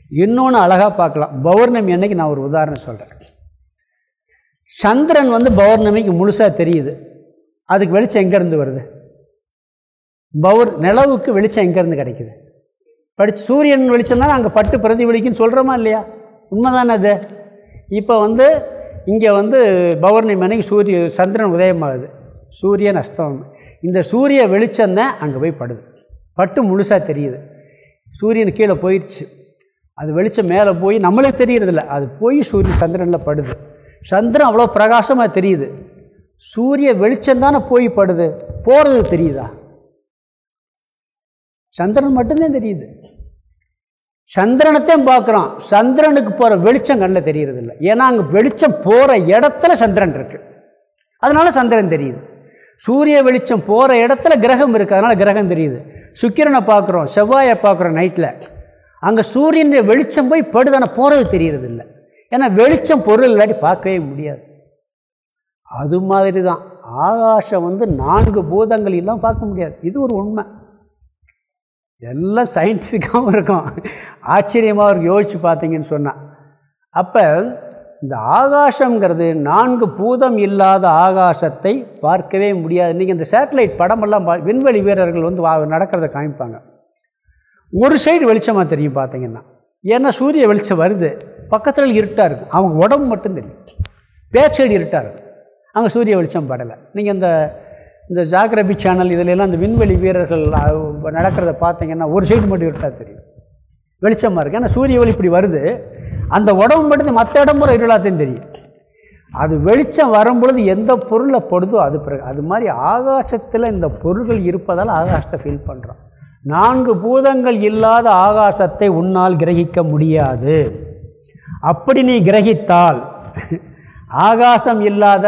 இன்னொன்று அழகாக பார்க்கலாம். பௌர்ணமி அன்னைக்கு நான் ஒரு உதாரணம் சொல்கிறேன் சந்திரன் வந்து பௌர்ணமிக்கு முழுசாக தெரியுது. அதுக்கு வெளிச்சம் எங்கேருந்து வருது? பௌர் நிலவுக்கு வெளிச்சம் எங்கேருந்து கிடைக்குது? படித்து சூரியன் வெளிச்சம் தான் அங்கே பட்டு பிரதிபலிக்குன்னு சொல்கிறோமா இல்லையா? உண்மைதானே அது? இப்போ வந்து இங்கே வந்து பௌர்ணமி அன்னைக்கு சூரிய சந்திரன் உதயமாகுது. சூரியன் அஸ்தமம் இந்த சூரிய வெளிச்சம் தான் அங்கே போய் படுது. பட்டு முழுசாக தெரியுது. சூரியன் கீழே போயிடுச்சு அது வெளிச்சம் மேலே போய் நம்மளே தெரியறதில்ல. அது போய் சூரியன் சந்திரனில் படுது. சந்திரன் அவ்வளோ பிரகாசமாக தெரியுது. சூரிய வெளிச்சம் தானே போய் படுது. போகிறது தெரியுதா? சந்திரன் மட்டும்தான் தெரியுது. சந்திரனத்தையும் பார்க்குறோம். சந்திரனுக்கு போகிற வெளிச்சம் கண்ணில் தெரியறது இல்லை ஏன்னா அங்கே வெளிச்சம் போகிற இடத்துல சந்திரன் இருக்கு. அதனால சந்திரன் தெரியுது. சூரிய வெளிச்சம் போகிற இடத்துல கிரகம் இருக்குது அதனால் கிரகம் தெரியுது. சுக்கிரனை பார்க்குறோம். செவ்வாயை பார்க்குறோம் நைட்டில் அங்கே சூரியன் வெளிச்சம் போய் படுதான போகிறது தெரியறது இல்லை ஏன்னா வெளிச்சம் பொருள் இல்லாட்டி பார்க்கவே முடியாது. அது மாதிரி தான் ஆகாஷம் வந்து நான்கு பூதங்கள் எல்லாம் பார்க்க முடியாது. இது ஒரு உண்மை. எல்லாம் சயின்டிஃபிக்காகவும் இருக்கும். ஆச்சரியமாக இருக்கும் யோசித்து பார்த்தீங்கன்னு சொன்னால் அப்போ இந்த ஆகாசங்கிறது நான்கு பூதம் இல்லாத ஆகாசத்தை பார்க்கவே முடியாது. நீங்கள் இந்த சேட்டலைட் படமெல்லாம் பா விண்வெளி வீரர்கள் வந்து வா நடக்கிறத காமிப்பாங்க. ஒரு சைடு வெளிச்சமாக தெரியும் பார்த்தீங்கன்னா. ஏன்னா சூரிய வெளிச்சம் வருது. பக்கத்தில் இருட்டாக இருக்கும். அவங்க உடம்பு மட்டும் தெரியும். பேக் சைடு இருட்டாக இருக்கும். அங்கே சூரிய வெளிச்சம் படலை. நீங்கள் இந்த இந்த ஜாகிரபி சேனல் இதிலெல்லாம் இந்த விண்வெளி வீரர்கள் நடக்கிறத பார்த்தீங்கன்னா ஒரு சைடு மட்டும் இருட்டாக தெரியும். வெளிச்சமாக இருக்குது ஏன்னா சூரிய ஒளி இப்படி வருது. அந்த உடம்பு மட்டும் மற்ற இடம் முறை இருளாத்தையும் தெரியும். அது வெளிச்சம் வரும்பொழுது எந்த பொருளை படுதோ அது பிறகு அது மாதிரி ஆகாசத்தில் இந்த பொருள்கள் இருப்பதால் ஆகாசத்தை ஃபீல் பண்ணுறோம் நான்கு பூதங்கள் இல்லாத ஆகாசத்தை உன்னால் கிரகிக்க முடியாது. அப்படி நீ கிரகித்தால் ஆகாசம் இல்லாத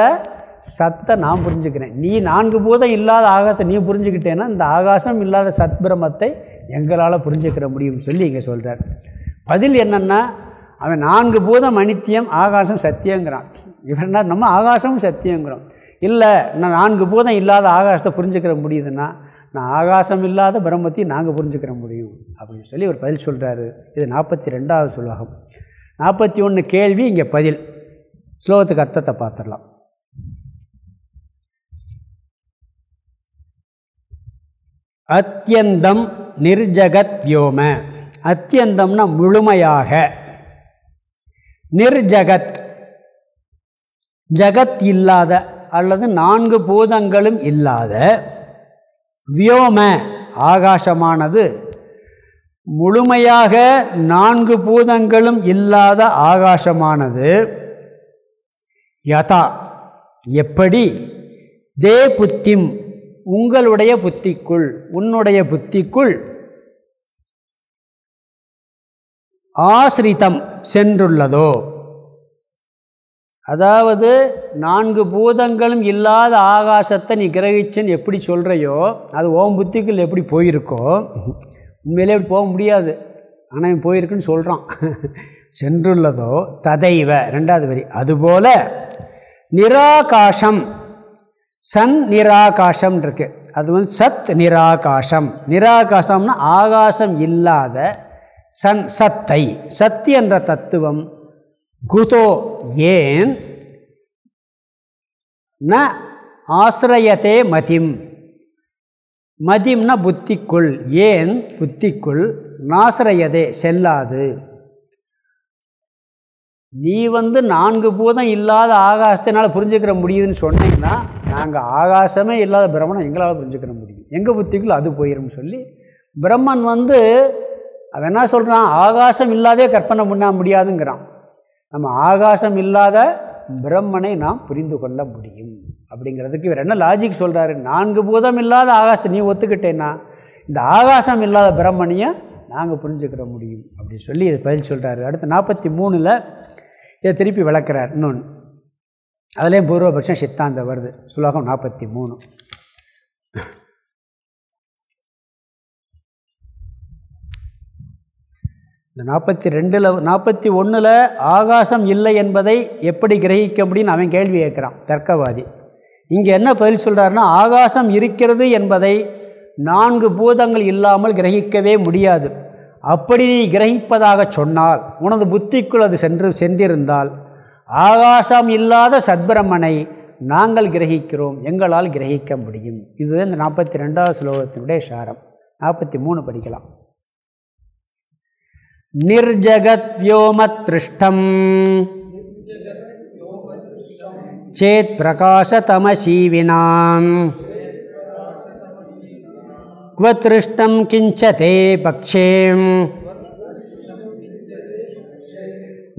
சத்தை நான் புரிஞ்சுக்கிறேன். நீ நான்கு பூதம் இல்லாத ஆகாசத்தை நீ புரிஞ்சுக்கிட்டேன்னா இந்த ஆகாசம் இல்லாத சத் பிரமத்தை எங்களால் புரிஞ்சுக்கிற முடியும்னு சொல்லி இங்கே சொல்கிறார் பதில் என்னென்னா அவன் நான்கு பூதம் அனித்தியம் ஆகாசம் சத்தியங்கிறான். இவன் நம்ம ஆகாசமும் சத்தியங்கிறோம். இல்லை நான் நான்கு பூதம் இல்லாத ஆகாசத்தை புரிஞ்சுக்கிற முடியுதுன்னா நான் ஆகாசம் இல்லாத பிரம்மத்தையும் நாங்கள் புரிஞ்சுக்கிற முடியும். அப்படின்னு சொல்லி ஒரு பதில் சொல்கிறாரு இது நாற்பத்தி ரெண்டாவது சொல்லுவாகம் நாற்பத்தி ஒன்று கேள்வி இங்கே பதில். ஸ்லோகத்துக்கு அர்த்தத்தை பார்த்துடலாம். அத்தியந்தம் நிர்ஜகத் வியோம அத்தியந்தம்னா முழுமையாக. நிர்ஜகத். ஜகத் இல்லாத அல்லது நான்கு பூதங்களும் இல்லாத வியோம. ஆகாசமானது முழுமையாக நான்கு பூதங்களும் இல்லாத ஆகாசமானது. யதா. எப்படி? தே புத்திம். உங்களுடைய புத்திக்குள் உன்னுடைய புத்திக்குள் ஆசிரிதம் சென்றுள்ளதோ? அதாவது நான்கு பூதங்களும் இல்லாத ஆகாசத்தை நீ கிரகிச்சன்னு எப்படி சொல்கிறையோ அது ஓம் புத்திக்குள் எப்படி போயிருக்கோ உண்மையிலே போக முடியாது. ஆனால் இவன் போயிருக்குன்னு சொல்கிறான் சென்றுள்ளதோ ததைவ ரெண்டாவது வரி. அதுபோல நிராகாசம் சன் நிராகாசம் இருக்கு. அது வந்து சத் நிராகாசம் நிராகாசம்னா ஆகாசம் இல்லாத சன் சத்தை. சத்து என்ற தத்துவம் குதோ ஏன்? ந ஆசிரியத்தே மதிம். மதிம்னா புத்திக்குள். ஏன் புத்திக்குள்? நாசிரியதே செல்லாது. நீ வந்து நான்கு பூதம் இல்லாத ஆகாசத்தினால் புரிஞ்சுக்கிற முடியுதுன்னு சொன்னீங்கன்னா நாங்கள் ஆகாசமே இல்லாத பிரம்மனை எங்களால் புரிஞ்சுக்கிற முடியும். எங்கள் புத்திக்குள்ள அது போயிடும் சொல்லி பிரம்மன் வந்து அவன் என்ன சொல்கிறான் ஆகாசம் இல்லாதே கற்பனை பண்ண முடியாதுங்கிறான். நம்ம ஆகாசம் இல்லாத பிரம்மனை நாம் புரிந்து கொள்ள முடியும். அப்படிங்கிறதுக்கு இவர் என்ன லாஜிக் சொல்கிறாரு நான்கு பூதம் இல்லாத ஆகாசத்தை நீ ஒத்துக்கிட்டேன்னா இந்த ஆகாசம் இல்லாத பிரம்மனையை நாங்கள் புரிஞ்சுக்கிற முடியும். அப்படின்னு சொல்லி இது பதில் சொல்கிறாரு அடுத்து நாற்பத்தி மூணில் இதை திருப்பி விளக்குறார். இன்னொன்று அதுலேயும் பூர்வபட்சம் சித்தாந்தம் வருது. சுலோகம் நாற்பத்தி மூணு இந்த நாற்பத்தி ரெண்டில் நாற்பத்தி ஒன்றில் ஆகாசம் இல்லை என்பதை எப்படி கிரகிக்க முடியும்னு அவன் கேள்வி கேட்குறான். தர்க்கவாதி. இங்கே என்ன பதில் சொல்கிறாருன்னா ஆகாசம் இருக்கிறது என்பதை நான்கு பூதங்கள் இல்லாமல் கிரகிக்கவே முடியாது. அப்படி நீ கிரகிப்பதாக சொன்னால் உனது புத்திக்குள் அது சென்று சென்றிருந்தால் ஆகாசம் இல்லாத சத்பிரமனை நாங்கள் கிரகிக்கிறோம் எங்களால் கிரகிக்க முடியும் இது இந்த நாற்பத்தி ரெண்டாவது ஸ்லோகத்தினுடைய சாரம் நாற்பத்தி மூணு படிக்கலாம் निर्जगद्व्योमत्रिष्ठम् चेत्प्रकाशतमशीविनाम् क्व तृष्टं किञ्च ते पक्षे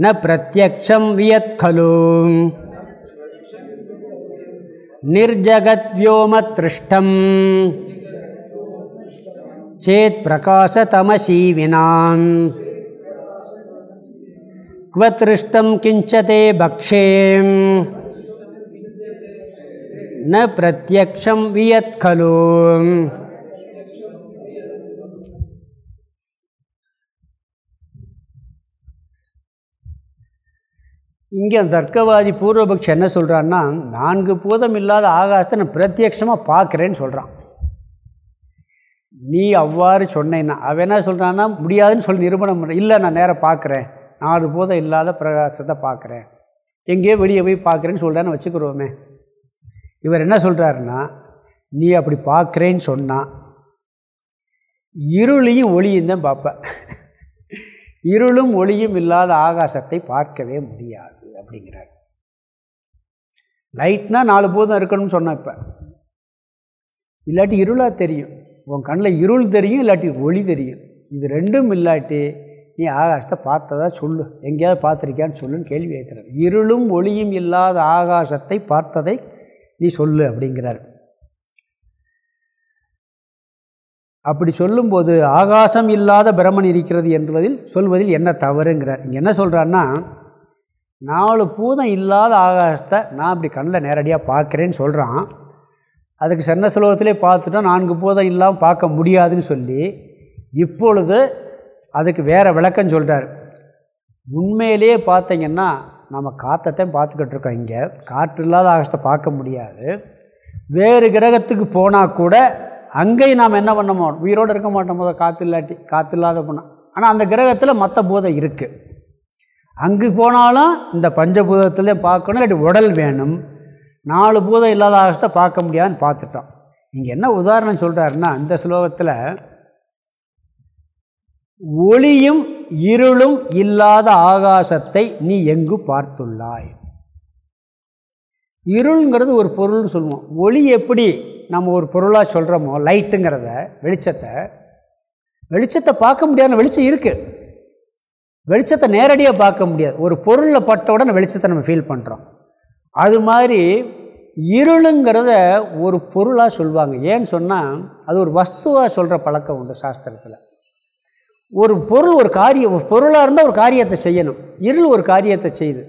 न प्रत्यक्षं वियत् खलु निर्जगद्व्योमतृष्टम् चेत्प्रकाशतमशीविनाम् क्वतृष्टं किञ्चते भक्षे न प्रत्यक्षं वियत् खलु இங்கே தர்க்கவாதி பூர்வபக்ஷம் என்ன சொல்கிறான்னா நான்கு பூதம் இல்லாத ஆகாசத்தை நான் பிரத்யட்சமாக பார்க்குறேன்னு சொல்கிறான் நீ அவ்வாறு சொன்னேன்னா அவன் என்ன சொல்கிறான்னா முடியாதுன்னு சொல்லி நிரூபணம் பண்ண இல்லை நான் நேராக பார்க்குறேன். நாலு பூதம் இல்லாத பிரகாசத்தை பார்க்குறேன். எங்கேயோ வெளியே போய் பார்க்குறேன்னு சொல்கிறேன்னு வச்சுக்கிறோமே. இவர் என்ன சொல்கிறாருன்னா நீ அப்படி பார்க்குறேன்னு சொன்னால் இருளையும் ஒளியும் தான் பார்ப்பேன் இருளும் ஒளியும் இல்லாத ஆகாசத்தை பார்க்கவே முடியாது. அப்படிங்கிறார். லைட்னா நாலு பூதம் இருக்கணும்னு சொன்னேன் இப்போ. இல்லாட்டி இருளாக தெரியும். உன் கண்ணில் இருள் தெரியும் இல்லாட்டி ஒளி தெரியும். இது ரெண்டும் இல்லாட்டி நீ ஆகாசத்தை பார்த்ததா சொல்லு. எங்கேயாவது பார்த்துருக்கியான்னு சொல்லுன்னு கேள்வி கேட்குறாரு. இருளும் ஒளியும் இல்லாத ஆகாசத்தை பார்த்ததை நீ சொல்லு அப்படிங்கிறார். அப்படி சொல்லும்போது ஆகாசம் இல்லாத பிரமன் இருக்கிறது என்பதில் சொல்வதில் என்ன தவறுங்கிறார். இங்கே என்ன சொல்கிறான்னா நாலு பூதம் இல்லாத ஆகாசத்தை நான் இப்படி கண்ணில் நேரடியாக பார்க்குறேன்னு சொல்கிறான். அதுக்கு சென்ன சுலோகத்திலே பார்த்துட்டோம் நான்கு பூதம் இல்லாமல் பார்க்க முடியாதுன்னு சொல்லி இப்பொழுது அதுக்கு வேறு விளக்கம் சொல்கிறார். உண்மையிலேயே பார்த்தீங்கன்னா நம்ம காற்றத்தையும் பார்த்துக்கிட்டு இருக்கோம் இங்கே. காற்று இல்லாத ஆகாசத்தை பார்க்க முடியாது. வேறு கிரகத்துக்கு போனால் கூட அங்கேயும் நாம் என்ன பண்ண மாட்டோம்? உயிரோடு இருக்க மாட்டோம் போதும் காற்று இல்லாட்டி காற்று இல்லாத போனால் ஆனால் அந்த கிரகத்தில் மற்ற பூதம் இருக்குது அங்கு போனாலும் இந்த பஞ்சபூதத்துலேயும் பார்க்கணும் இல்லாட்டி உடல் வேணும். நாலு பூதம் இல்லாத ஆகாசத்தை பார்க்க முடியாதுன்னு பார்த்துட்டோம். இங்கே என்ன உதாரணம் சொல்கிறாருன்னா இந்த ஸ்லோகத்தில் ஒளியும் இருளும் இல்லாத ஆகாசத்தை நீ எங்கு பார்த்துள்ளாய்? இருள்ங்கிறது ஒரு பொருள்னு சொல்லுவோம். ஒளி எப்படி நம்ம ஒரு பொருளாக சொல்கிறோமோ லைட்டுங்கிறத வெளிச்சத்தை வெளிச்சத்தை பார்க்க முடியாத வெளிச்சம் இருக்குது வெளிச்சத்தை நேரடியாக பார்க்க முடியாது. ஒரு பொருளில் பட்ட உடனே வெளிச்சத்தை நம்ம ஃபீல் பண்ணுறோம் அது மாதிரி இருளுங்கிறத ஒரு பொருளாக சொல்லுவாங்க ஏன்னு சொன்னால் அது ஒரு வஸ்துவாக சொல்கிற பழக்கம் உண்டு சாஸ்திரத்தில். ஒரு பொருள் ஒரு காரியம் ஒரு பொருளாக இருந்தால் ஒரு காரியத்தை செய்யணும். இருள் ஒரு காரியத்தை செய்யுது.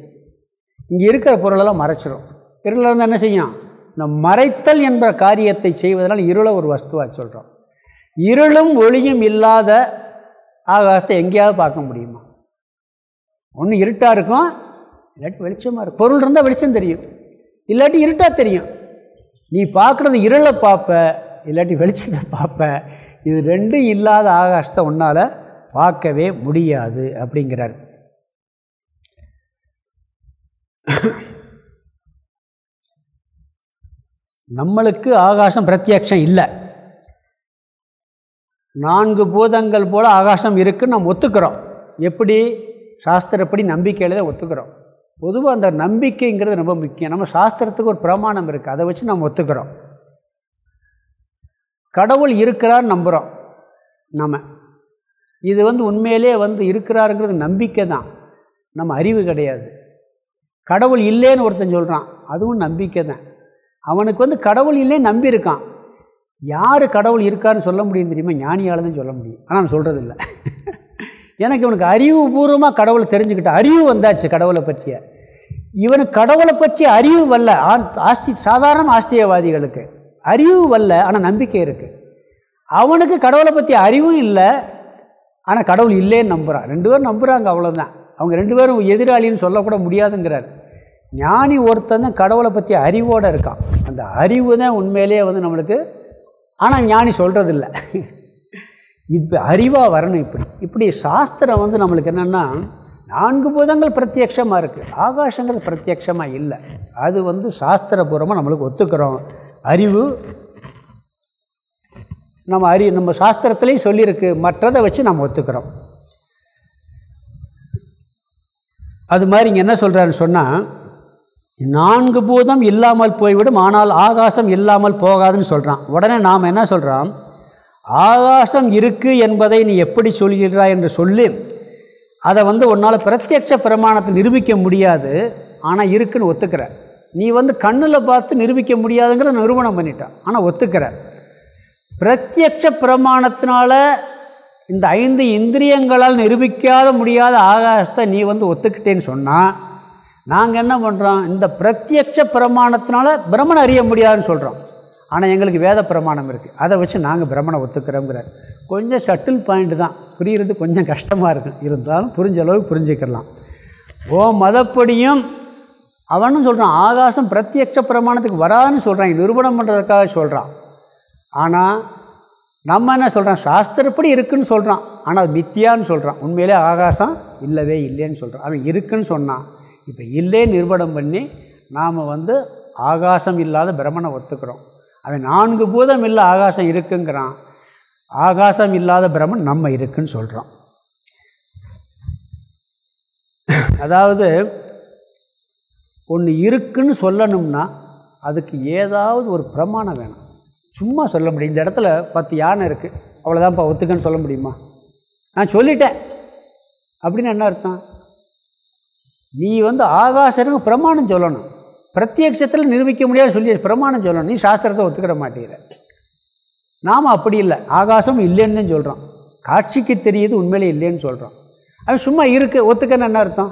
இங்கே இருக்கிற பொருளெல்லாம் மறைச்சிடும் இருளில் இருந்தால் என்ன செய்யும்? இந்த மறைத்தல் என்ற காரியத்தை செய்வதனால் இருளை ஒரு வஸ்துவாக சொல்கிறோம் இருளும் ஒளியும் இல்லாத ஆகாசத்தை எங்கேயாவது பார்க்க முடியுமா? ஒன்று இருட்டாக இருக்கும் இல்லாட்டி வெளிச்சமாக இருக்கும். பொருள் இருந்தால் வெளிச்சம் தெரியும். இல்லாட்டி இருட்டாக தெரியும். நீ பார்க்குறது இருளை பார்ப்ப இல்லாட்டி வெளிச்சத்தை பார்ப்ப. இது ரெண்டும் இல்லாத ஆகாசத்தை உன்னால் பார்க்கவே முடியாது அப்படிங்கிறார். நம்மளுக்கு ஆகாசம் பிரத்யக்ஷம் இல்லை. நான்கு பூதங்கள் போல் ஆகாசம் இருக்குன்னு நம்ம ஒத்துக்கிறோம். எப்படி? சாஸ்திரப்படி நம்பிக்கையில் தான் ஒத்துக்கிறோம். பொதுவாக அந்த நம்பிக்கைங்கிறது ரொம்ப முக்கியம். நம்ம சாஸ்திரத்துக்கு ஒரு பிரமாணம் இருக்குது அதை வச்சு நம்ம ஒத்துக்கிறோம். கடவுள் இருக்கிறார் நம்புகிறோம் நம்ம. இது வந்து உண்மையிலே வந்து இருக்கிறாருங்கிறது நம்பிக்கை தான். நம்ம அறிவு கிடையாது. கடவுள் இல்லைன்னு ஒருத்தன் சொல்கிறான் அதுவும் நம்பிக்கை தான். அவனுக்கு வந்து கடவுள் இல்லைன்னு நம்பி இருக்கான் யார் கடவுள் இருக்காருன்னு சொல்ல முடியும் தெரியுமா? ஞானியால் தான் சொல்ல முடியும். ஆனால் நான் சொல்கிறது இல்லை எனக்கு இவனுக்கு அறிவுபூர்வமாக கடவுளை தெரிஞ்சுக்கிட்ட அறிவு வந்தாச்சு கடவுளை பற்றிய. இவனுக்கு கடவுளை பற்றி அறிவு வரல. ஆஸ்தி சாதாரண ஆஸ்தியவாதிகளுக்கு அறிவு வரல ஆனால் நம்பிக்கை இருக்குது அவனுக்கு கடவுளை பற்றி அறிவும் இல்லை ஆனால் கடவுள் இல்லைன்னு நம்புகிறான் ரெண்டு பேரும் நம்புகிறாங்க அவ்வளோதான் அவங்க ரெண்டு பேரும் எதிராளின்னு சொல்லக்கூட முடியாதுங்கிறார். ஞானி ஒருத்தன் கடவுளை பற்றி அறிவோடு இருக்கான். அந்த அறிவு தான் உண்மையிலேயே வந்து நம்மளுக்கு ஆனால் ஞானி சொல்கிறதில்ல இப்போ அறிவாக வரணும் இப்படி. இப்படி சாஸ்திரம் வந்து நம்மளுக்கு என்னென்னா நான்கு பூதங்கள் பிரத்யட்சமாக இருக்குது ஆகாசங்கள் பிரத்யட்சமாக இல்லை. அது வந்து சாஸ்திரபூர்வமாக நம்மளுக்கு ஒத்துக்கிறோம். அறிவு நம்ம அறி நம்ம சாஸ்திரத்துலேயும் சொல்லியிருக்கு. மற்றதை வச்சு நம்ம ஒத்துக்கிறோம். அது மாதிரி இங்கே என்ன சொல்கிறாருன்னு சொன்னால் நான்கு பூதம் இல்லாமல் போய்விடும் ஆனால் ஆகாசம் இல்லாமல் போகாதுன்னு சொல்கிறான் உடனே நாம் என்ன சொல்கிறோம் ஆகாசம் இருக்குது என்பதை நீ எப்படி சொல்கிறாய் என்று சொல்லி. அதை வந்து உன்னால் பிரத்யட்ச பிரமாணத்தை நிரூபிக்க முடியாது. ஆனால் இருக்குன்னு ஒத்துக்கிற. நீ வந்து கண்ணில் பார்த்து நிரூபிக்க முடியாதுங்கிற நிரூபணம் பண்ணிட்டான் ஆனால் ஒத்துக்கிற. பிரத்யட்ச பிரமாணத்தினால இந்த ஐந்து இந்திரியங்களால் நிரூபிக்காத முடியாத ஆகாசத்தை நீ வந்து ஒத்துக்கிட்டேன்னு சொன்னால் நாங்கள் என்ன பண்ணுறோம் இந்த பிரத்யட்ச பிரமாணத்தினால பிரம்மன் அறிய முடியாதுன்னு சொல்கிறோம் ஆனால் எங்களுக்கு வேத பிரமாணம் இருக்குது அதை வச்சு நாங்கள் பிரம்மனை ஒத்துக்கிறோங்கிறார் கொஞ்சம் ஷட்டில் பாயிண்ட் தான். புரிகிறது கொஞ்சம் கஷ்டமாக இருக்கும் இருந்தாலும் புரிஞ்ச அளவுக்கு புரிஞ்சுக்கலாம் ஓ மதப்படியும் அவனும் சொல்கிறான் ஆகாசம் பிரத்யட்ச பிரமாணத்துக்கு வராதுன்னு சொல்கிறான் நிரூபணம் பண்ணுறதுக்காக சொல்கிறான் ஆனால் நம்ம என்ன சொல்கிறோம் சாஸ்திரப்படி இருக்குன்னு சொல்கிறான் ஆனால் அது மித்தியான்னு சொல்கிறான் உண்மையிலே ஆகாசம் இல்லவே இல்லைன்னு சொல்கிறான் அவன் இருக்குன்னு சொன்னான். இப்போ இல்லே நிரூபணம் பண்ணி நாம் வந்து ஆகாசம் இல்லாத பிரம்மனை ஒத்துக்கிறோம். அவன் நான்கு பூதம் இல்லை ஆகாசம் இருக்குங்கிறான். ஆகாசம் இல்லாத பிரம்மன் நம்ம இருக்குன்னு சொல்கிறோம் அதாவது ஒன்று இருக்குன்னு சொல்லணும்னா அதுக்கு ஏதாவது ஒரு பிரமாணம் வேணும். சும்மா சொல்ல முடியும். இந்த இடத்துல பத்து யானை இருக்குது அவ்வளோதான்ப்பா ஒத்துக்கன்னு சொல்ல முடியுமா? நான் சொல்லிட்டேன். அப்படின்னு என்ன அர்த்தம்? நீ வந்து ஆகாசருக்கு பிரமாணம் சொல்லணும். பிரத்யட்சத்தில் நிரூபிக்க முடியாது சொல்லி பிரமாணம் சொல்லணும். நீ சாஸ்திரத்தை ஒத்துக்கிற மாட்டேங்கிற. நாம் அப்படி இல்லை. ஆகாசம் இல்லைன்னு சொல்கிறோம் காட்சிக்கு தெரியுது உண்மையிலே இல்லைன்னு சொல்கிறோம் அது சும்மா இருக்குது ஒத்துக்கன்னு என்ன அர்த்தம்?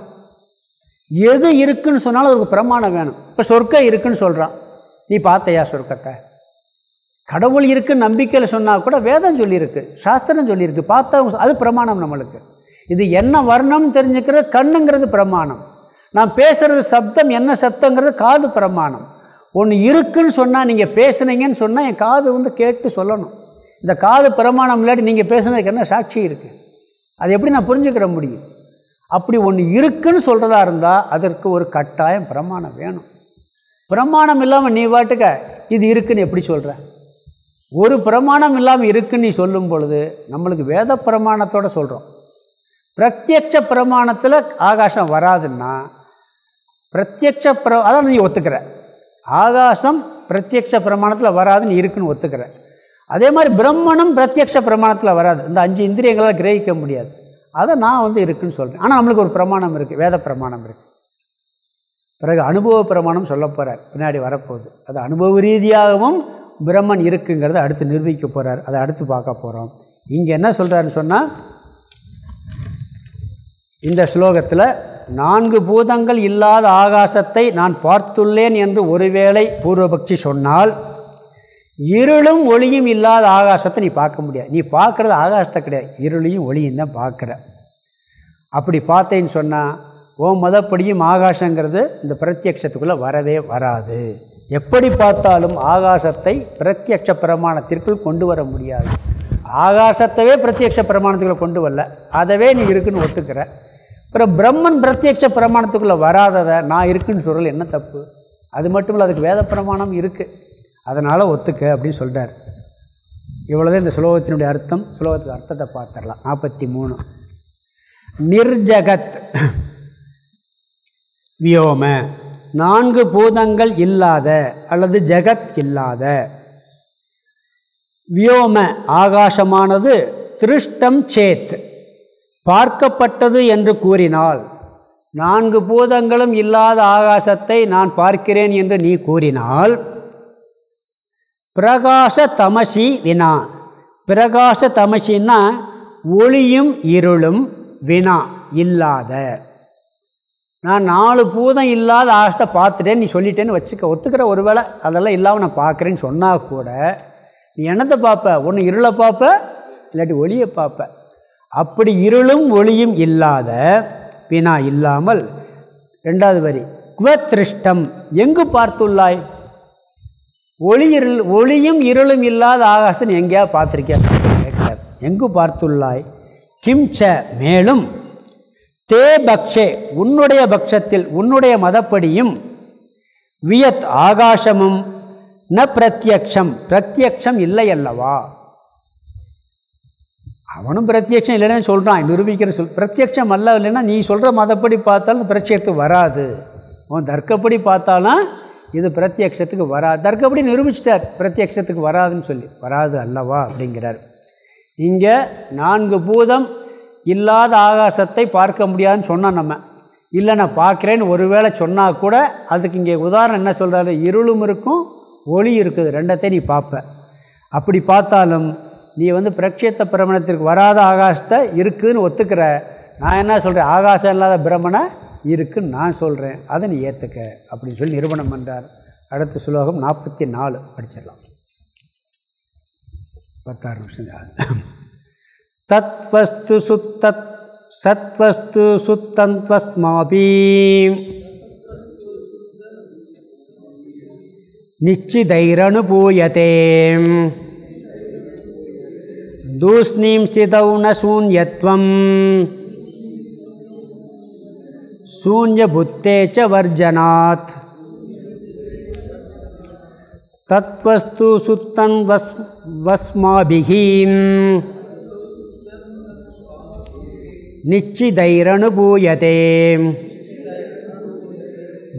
எது இருக்குன்னு சொன்னாலும் அதுக்கு பிரமாணம் வேணும். இப்போ சொர்க்கம் இருக்குன்னு சொல்கிறான் நீ பார்த்தையா சொர்க்கத்தை? கடவுள் இருக்குன்னு நம்பிக்கையில் சொன்னால் கூட வேதம் சொல்லியிருக்கு சாஸ்திரம் சொல்லியிருக்கு. பார்த்தா அது பிரமாணம் நம்மளுக்கு. இது என்ன வர்ணம் தெரிஞ்சுக்கிற கண்ணுங்கிறது பிரமாணம். நான் பேசுகிறது சப்தம் என்ன சப்தங்கிறது காது பிரமாணம். ஒன்று இருக்குன்னு சொன்னால் நீங்கள் பேசுனீங்கன்னு சொன்னால் என் காது வந்து கேட்டு சொல்லணும். இந்த காது பிரமாணம் இல்லாட்டி நீங்கள் பேசுனதுக்கு என்ன சாட்சி இருக்குது அது எப்படி நான் புரிஞ்சுக்கிற முடியும்? அப்படி ஒன்று இருக்குன்னு சொல்கிறதா இருந்தால் அதற்கு ஒரு கட்டாயம் பிரமாணம் வேணும். பிரமாணம் இல்லாமல் நீ வாட்டுக்க இது இருக்குன்னு எப்படி சொல்கிற ஒரு பிரமாணம் இல்லாமல் இருக்குன்னு நீ சொல்லும் பொழுது நம்மளுக்கு வேத பிரமாணத்தோடு சொல்கிறோம் பிரத்யட்ச பிரமாணத்தில் ஆகாசம் வராதுன்னா பிரத்யட்ச பிர அதான் நீ ஒத்துக்கிற. ஆகாசம் பிரத்யட்ச பிரமாணத்தில் வராதுன்னு இருக்குன்னு ஒத்துக்கிற. அதே மாதிரி பிரம்மணம் பிரத்யட்ச பிரமாணத்தில் வராது. இந்த அஞ்சு இந்திரியங்களால் கிரகிக்க முடியாது. அதை நான் வந்து இருக்குன்னு சொல்கிறேன் ஆனால் நம்மளுக்கு ஒரு பிரமாணம் இருக்குது வேத பிரமாணம் இருக்குது பிறகு அனுபவ பிரமாணம் சொல்ல போகிறார் பின்னாடி வரப்போகுது. அது அனுபவ ரீதியாகவும் பிரம்மன் இருக்குங்கிறத அடுத்து நிரூபிக்க போகிறார் அதை அடுத்து பார்க்க போகிறோம் இங்கே என்ன சொல்கிறாருன்னு சொன்னால் இந்த ஸ்லோகத்தில் நான்கு பூதங்கள் இல்லாத ஆகாசத்தை நான் பார்த்துள்ளேன் என்று ஒருவேளை பூர்வபக்ஷி சொன்னால் இருளும் ஒளியும் இல்லாத ஆகாசத்தை நீ பார்க்க முடியாது. நீ பார்க்குறது ஆகாசத்தை கிடையாது. இருளையும் ஒளியும் தான் பார்க்குற. அப்படி பார்த்தேன்னு சொன்னால் ஓ மதப்படியும் ஆகாசங்கிறது இந்த பிரத்யக்ஷத்துக்குள்ளே வரவே வராது. எப்படி பார்த்தாலும் ஆகாசத்தை பிரத்யக்ஷ பிரமாணத்திற்குள் கொண்டு வர முடியாது. ஆகாசத்தவே பிரத்யக்ஷ பிரமாணத்துக்குள்ளே கொண்டு வரல. அதவே நீ இருக்குன்னு ஒத்துக்கிற. அப்புறம் பிரம்மன் பிரத்யக்ஷ பிரமாணத்துக்குள்ளே வராததை நான் இருக்குன்னு சொல்கிறல என்ன தப்பு? அது மட்டும் இல்லை அதுக்கு வேத பிரமாணம் இருக்குது அதனால் ஒத்துக்க அப்படின்னு சொல்கிறார் இவ்வளோதான் இந்த ஸ்லோகத்தினுடைய அர்த்தம். ஸ்லோகத்துக்கு அர்த்தத்தை பார்த்துடலாம். நாற்பத்தி மூணு நிர்ஜகத் வியோம. நான்கு பூதங்கள் இல்லாத அல்லது ஜகத் இல்லாத. வியோம ஆகாசமானது திருஷ்டம் சேத். பார்க்கப்பட்டது என்று கூறினால் நான்கு பூதங்களும் இல்லாத ஆகாசத்தை நான் பார்க்கிறேன் என்று நீ கூறினால் பிரகாச தமசி வினா. பிரகாச தமசின்னா ஒளியும் இருளும் வினா இல்லாத. நான் நாலு பூதம் இல்லாத ஆசத்தை பார்த்துட்டேன் நீ சொல்லிட்டேன்னு வச்சுக்க ஒத்துக்கிற ஒரு வேளை அதெல்லாம் இல்லாமல் நான் பார்க்குறேன்னு சொன்னால் கூட நீ என்னத்தை பார்ப்ப ஒன்று இருளை பார்ப்ப இல்லாட்டி ஒளியை பார்ப்ப அப்படி இருளும் ஒளியும் இல்லாத வினா இல்லாமல் ரெண்டாவது வரி குவத்ருஷ்டம் எங்கு பார்த்துள்ளாய்? ஒளி இருள் ஒளியும் இருளும் இல்லாத ஆகாசத்தை எங்கேயா பார்த்துருக்கியா? கேட்கிறார். எங்கு பார்த்துள்ளாய்? கிம்ச மேலும் தே பக்ஷே உன்னுடைய பக்ஷத்தில் உன்னுடைய மதப்படியும் வியத் ஆகாசமும் ந பிரத்யக்ஷம். பிரத்யக்ஷம் இல்லை அல்லவா அவனும் பிரத்யட்சம் இல்லைன்னு சொல்கிறான் நிரூபிக்கிற சொல் பிரத்யட்சம் அல்ல இல்லைன்னா நீ சொல்கிற மதப்படி பார்த்தாலும் பிரத்யத்துக்கு வராது. உன் தர்க்கப்படி பார்த்தாலும் இது பிரத்யக்ஷத்துக்கு வராது. தர்க்கப்படி நிரூபிச்சிட்டார். பிரத்யக்ஷத்துக்கு வராதுன்னு சொல்லி. வராது அல்லவா அப்படிங்கிறார். இங்கே நான்கு பூதம் இல்லாத ஆகாசத்தை பார்க்க முடியாதுன்னு சொன்னோம் நம்ம. இல்லை நான் பார்க்குறேன்னு ஒருவேளை சொன்னால் கூட அதுக்கு இங்கே உதாரணம் என்ன சொல்கிறாரு இருளும் இருக்கும் ஒளி இருக்குது ரெண்டத்தையும் நீ பார்ப்ப அப்படி பார்த்தாலும் நீ வந்து பிரக்ஷேத்த பிரமணத்திற்கு வராத ஆகாசத்தை இருக்குதுன்னு ஒத்துக்கிற. நான் என்ன சொல்கிறேன் ஆகாசம் இல்லாத பிரமணை இருக்குன்னு நான் சொல்கிறேன் அதை நீ ஏற்றுக்க அப்படின்னு சொல்லி நிறுவனம் பண்ணுறார் அடுத்த சுலோகம் நாற்பத்தி நாலு. படிச்சிடலாம். பத்தாறு நிமிஷம் தத்வஸ்து சுத்தத் சத்வஸ்து சுத்தந்த்வஸ்மாபி. நிச்சிதைரனுபூயத்தே தூஷ்ணீம் சிதௌ ந சூன்யத்வம் சூன்யபுத்தேச்ச வர்ஜனாத் தத்வஸ்து சுத்தன் வஸ் வஸ்மாபிகீம் நிச்சிதைரனுபூயத்தே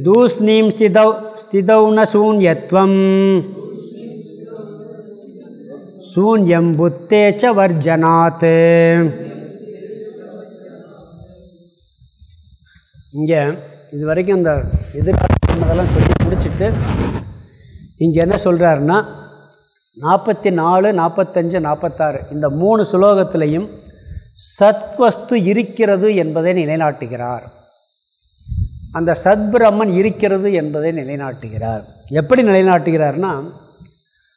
தூஷ்ணீம் ஸ்திதௌ ஸ்திதௌன சூன்யத்வம் சூன்யம் புத்தேச்ச வர்ஜனாத் இங்கே இது வரைக்கும் இந்த எதிர்காலம்னதெல்லாம் சொல்லி முடிச்சுட்டு இங்கே என்ன சொல்கிறாருன்னா நாற்பத்தி நாலு நாற்பத்தஞ்சு நாற்பத்தாறு இந்த மூணு சுலோகத்திலையும் சத்வஸ்து இருக்கிறது என்பதை நிலைநாட்டுகிறார். அந்த சத்பிரம்மன் இருக்கிறது என்பதை நிலைநாட்டுகிறார். எப்படி நிலைநாட்டுகிறார்னா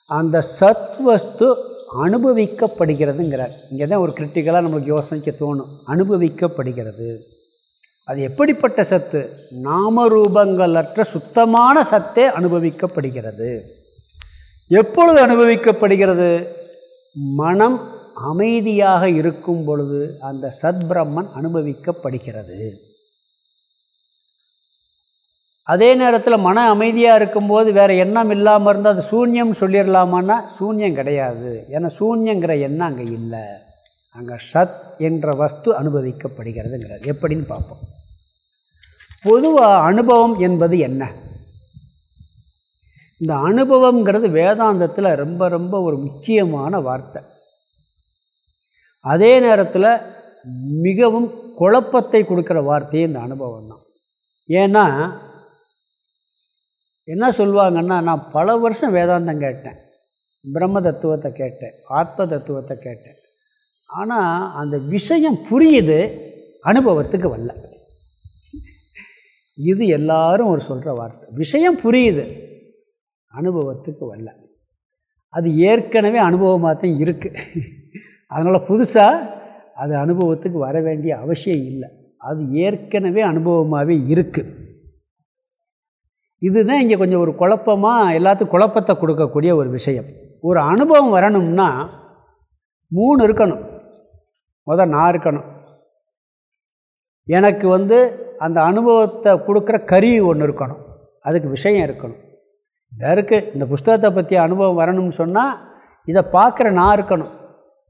அந்த சத்வஸ்து அனுபவிக்கப்படுகிறதுங்கிறார். இங்கே தான் ஒரு கிரிட்டிக்கலாக நம்மளுக்கு யோசனைக்க தோணும். அனுபவிக்கப்படுகிறது. அது எப்படிப்பட்ட சத்து? நாமரூபங்களற்ற சுத்தமான சத்தே அனுபவிக்கப்படுகிறது. எப்பொழுது அனுபவிக்கப்படுகிறது? மனம் அமைதியாக இருக்கும் பொழுது அந்த சத்பிரம்மன் அனுபவிக்கப்படுகிறது. அதே நேரத்தில் மன அமைதியாக இருக்கும்போது வேறு எண்ணம் இல்லாமல் இருந்தால் அது சூன்யம் சொல்லிடலாமான்னா சூன்யம் கிடையாது. ஏன்னா சூன்யங்கிற எண்ணம் அங்கே இல்லை. அங்கே சத் என்ற வஸ்து அனுபவிக்கப்படுகிறதுங்கிறது எப்படின்னு பார்ப்போம். பொதுவாக அனுபவம் என்பது என்ன? இந்த அனுபவங்கிறது வேதாந்தத்தில் ரொம்ப ரொம்ப ஒரு முக்கியமான வார்த்தை. அதே நேரத்தில் மிகவும் குழப்பத்தை கொடுக்குற வார்த்தையே இந்த அனுபவம் தான் ஏன்னா என்ன சொல்லுவாங்கன்னா நான் பல வருஷம் வேதாந்தம் கேட்டேன். பிரம்ம தத்துவத்தை கேட்டேன் ஆத்ம தத்துவத்தை கேட்டேன். ஆனால் அந்த விஷயம் புரியுது அனுபவத்துக்கு வரல. இது எல்லாரும் ஒரு சொல்கிற வார்த்தை. விஷயம் புரியுது அனுபவத்துக்கு வரல. அது ஏற்கனவே அனுபவமாக தான் இருக்குது அதனால் புதுசாக அது அனுபவத்துக்கு வர வேண்டிய அவசியம் இல்லை. அது ஏற்கனவே அனுபவமாகவே இருக்குது இதுதான் இங்கே கொஞ்சம் ஒரு குழப்பமாக எல்லாத்துக்கும் குழப்பத்தை கொடுக்கக்கூடிய ஒரு விஷயம். ஒரு அனுபவம் வரணும்னா மூணு இருக்கணும். முதல் நான் இருக்கணும். எனக்கு வந்து அந்த அனுபவத்தை கொடுக்குற கருவி ஒன்று இருக்கணும். அதுக்கு விஷயம் இருக்கணும். இதற்கு இந்த புஸ்தகத்தை பற்றி அனுபவம் வரணும்னு சொன்னால் இதை பார்க்குற நான் இருக்கணும்.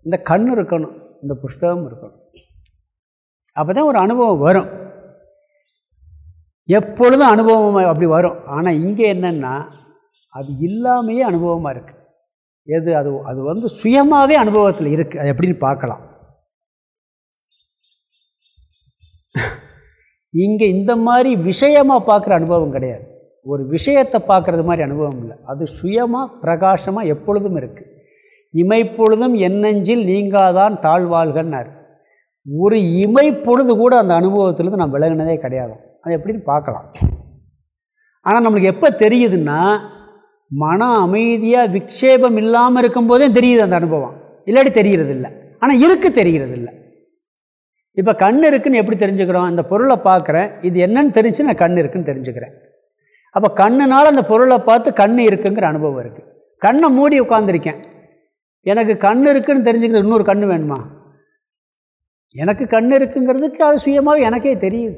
இந்த கண் இருக்கணும். இந்த புஸ்தகம் இருக்கணும். அப்போ தான் ஒரு அனுபவம் வரும். எப்பொழுதும் அனுபவம் அப்படி வரும். ஆனால் இங்கே என்னென்னா அது இல்லாமையே அனுபவமாக இருக்குது எது? அது அது வந்து சுயமாகவே அனுபவத்தில் இருக்குது அது எப்படின்னு பார்க்கலாம். இங்கே இந்த மாதிரி விஷயமாக பார்க்குற அனுபவம் கிடையாது. ஒரு விஷயத்தை பார்க்குறது மாதிரி அனுபவம் இல்லை. அது சுயமாக பிரகாசமாக எப்பொழுதும் இருக்குது இமைப்பொழுதும் என்னஞ்சில் நீங்காதான் தாழ்வாள்கன்னார் ஒரு இமைப்பொழுது கூட அந்த அனுபவத்திலேருந்து நான் விலகினதே கிடையாது. அது எப்படின்னு பார்க்கலாம். ஆனால் நம்மளுக்கு எப்போ தெரியுதுன்னா மன அமைதியாக விக்ஷேபம் இல்லாமல் இருக்கும்போதே தெரியுது அந்த அனுபவம். இல்லாட்டி தெரிகிறது இல்லை ஆனால் இருக்கு தெரிகிறது இல்லை இப்போ கண் இருக்குன்னு எப்படி தெரிஞ்சுக்கிறோம்? அந்த பொருளை பார்க்குறேன். இது என்னன்னு தெரிஞ்சு நான் கண் இருக்குன்னு தெரிஞ்சுக்கிறேன். அப்போ கண்ணுனால் அந்த பொருளை பார்த்து கண் இருக்குங்கிற அனுபவம் இருக்குது கண்ணை மூடி உட்காந்துருக்கேன் எனக்கு கண் இருக்குன்னு தெரிஞ்சுக்கிற இன்னொரு கண் வேணுமா? எனக்கு கண் இருக்குங்கிறதுக்கு அது சுயமாகவே எனக்கே தெரியுது.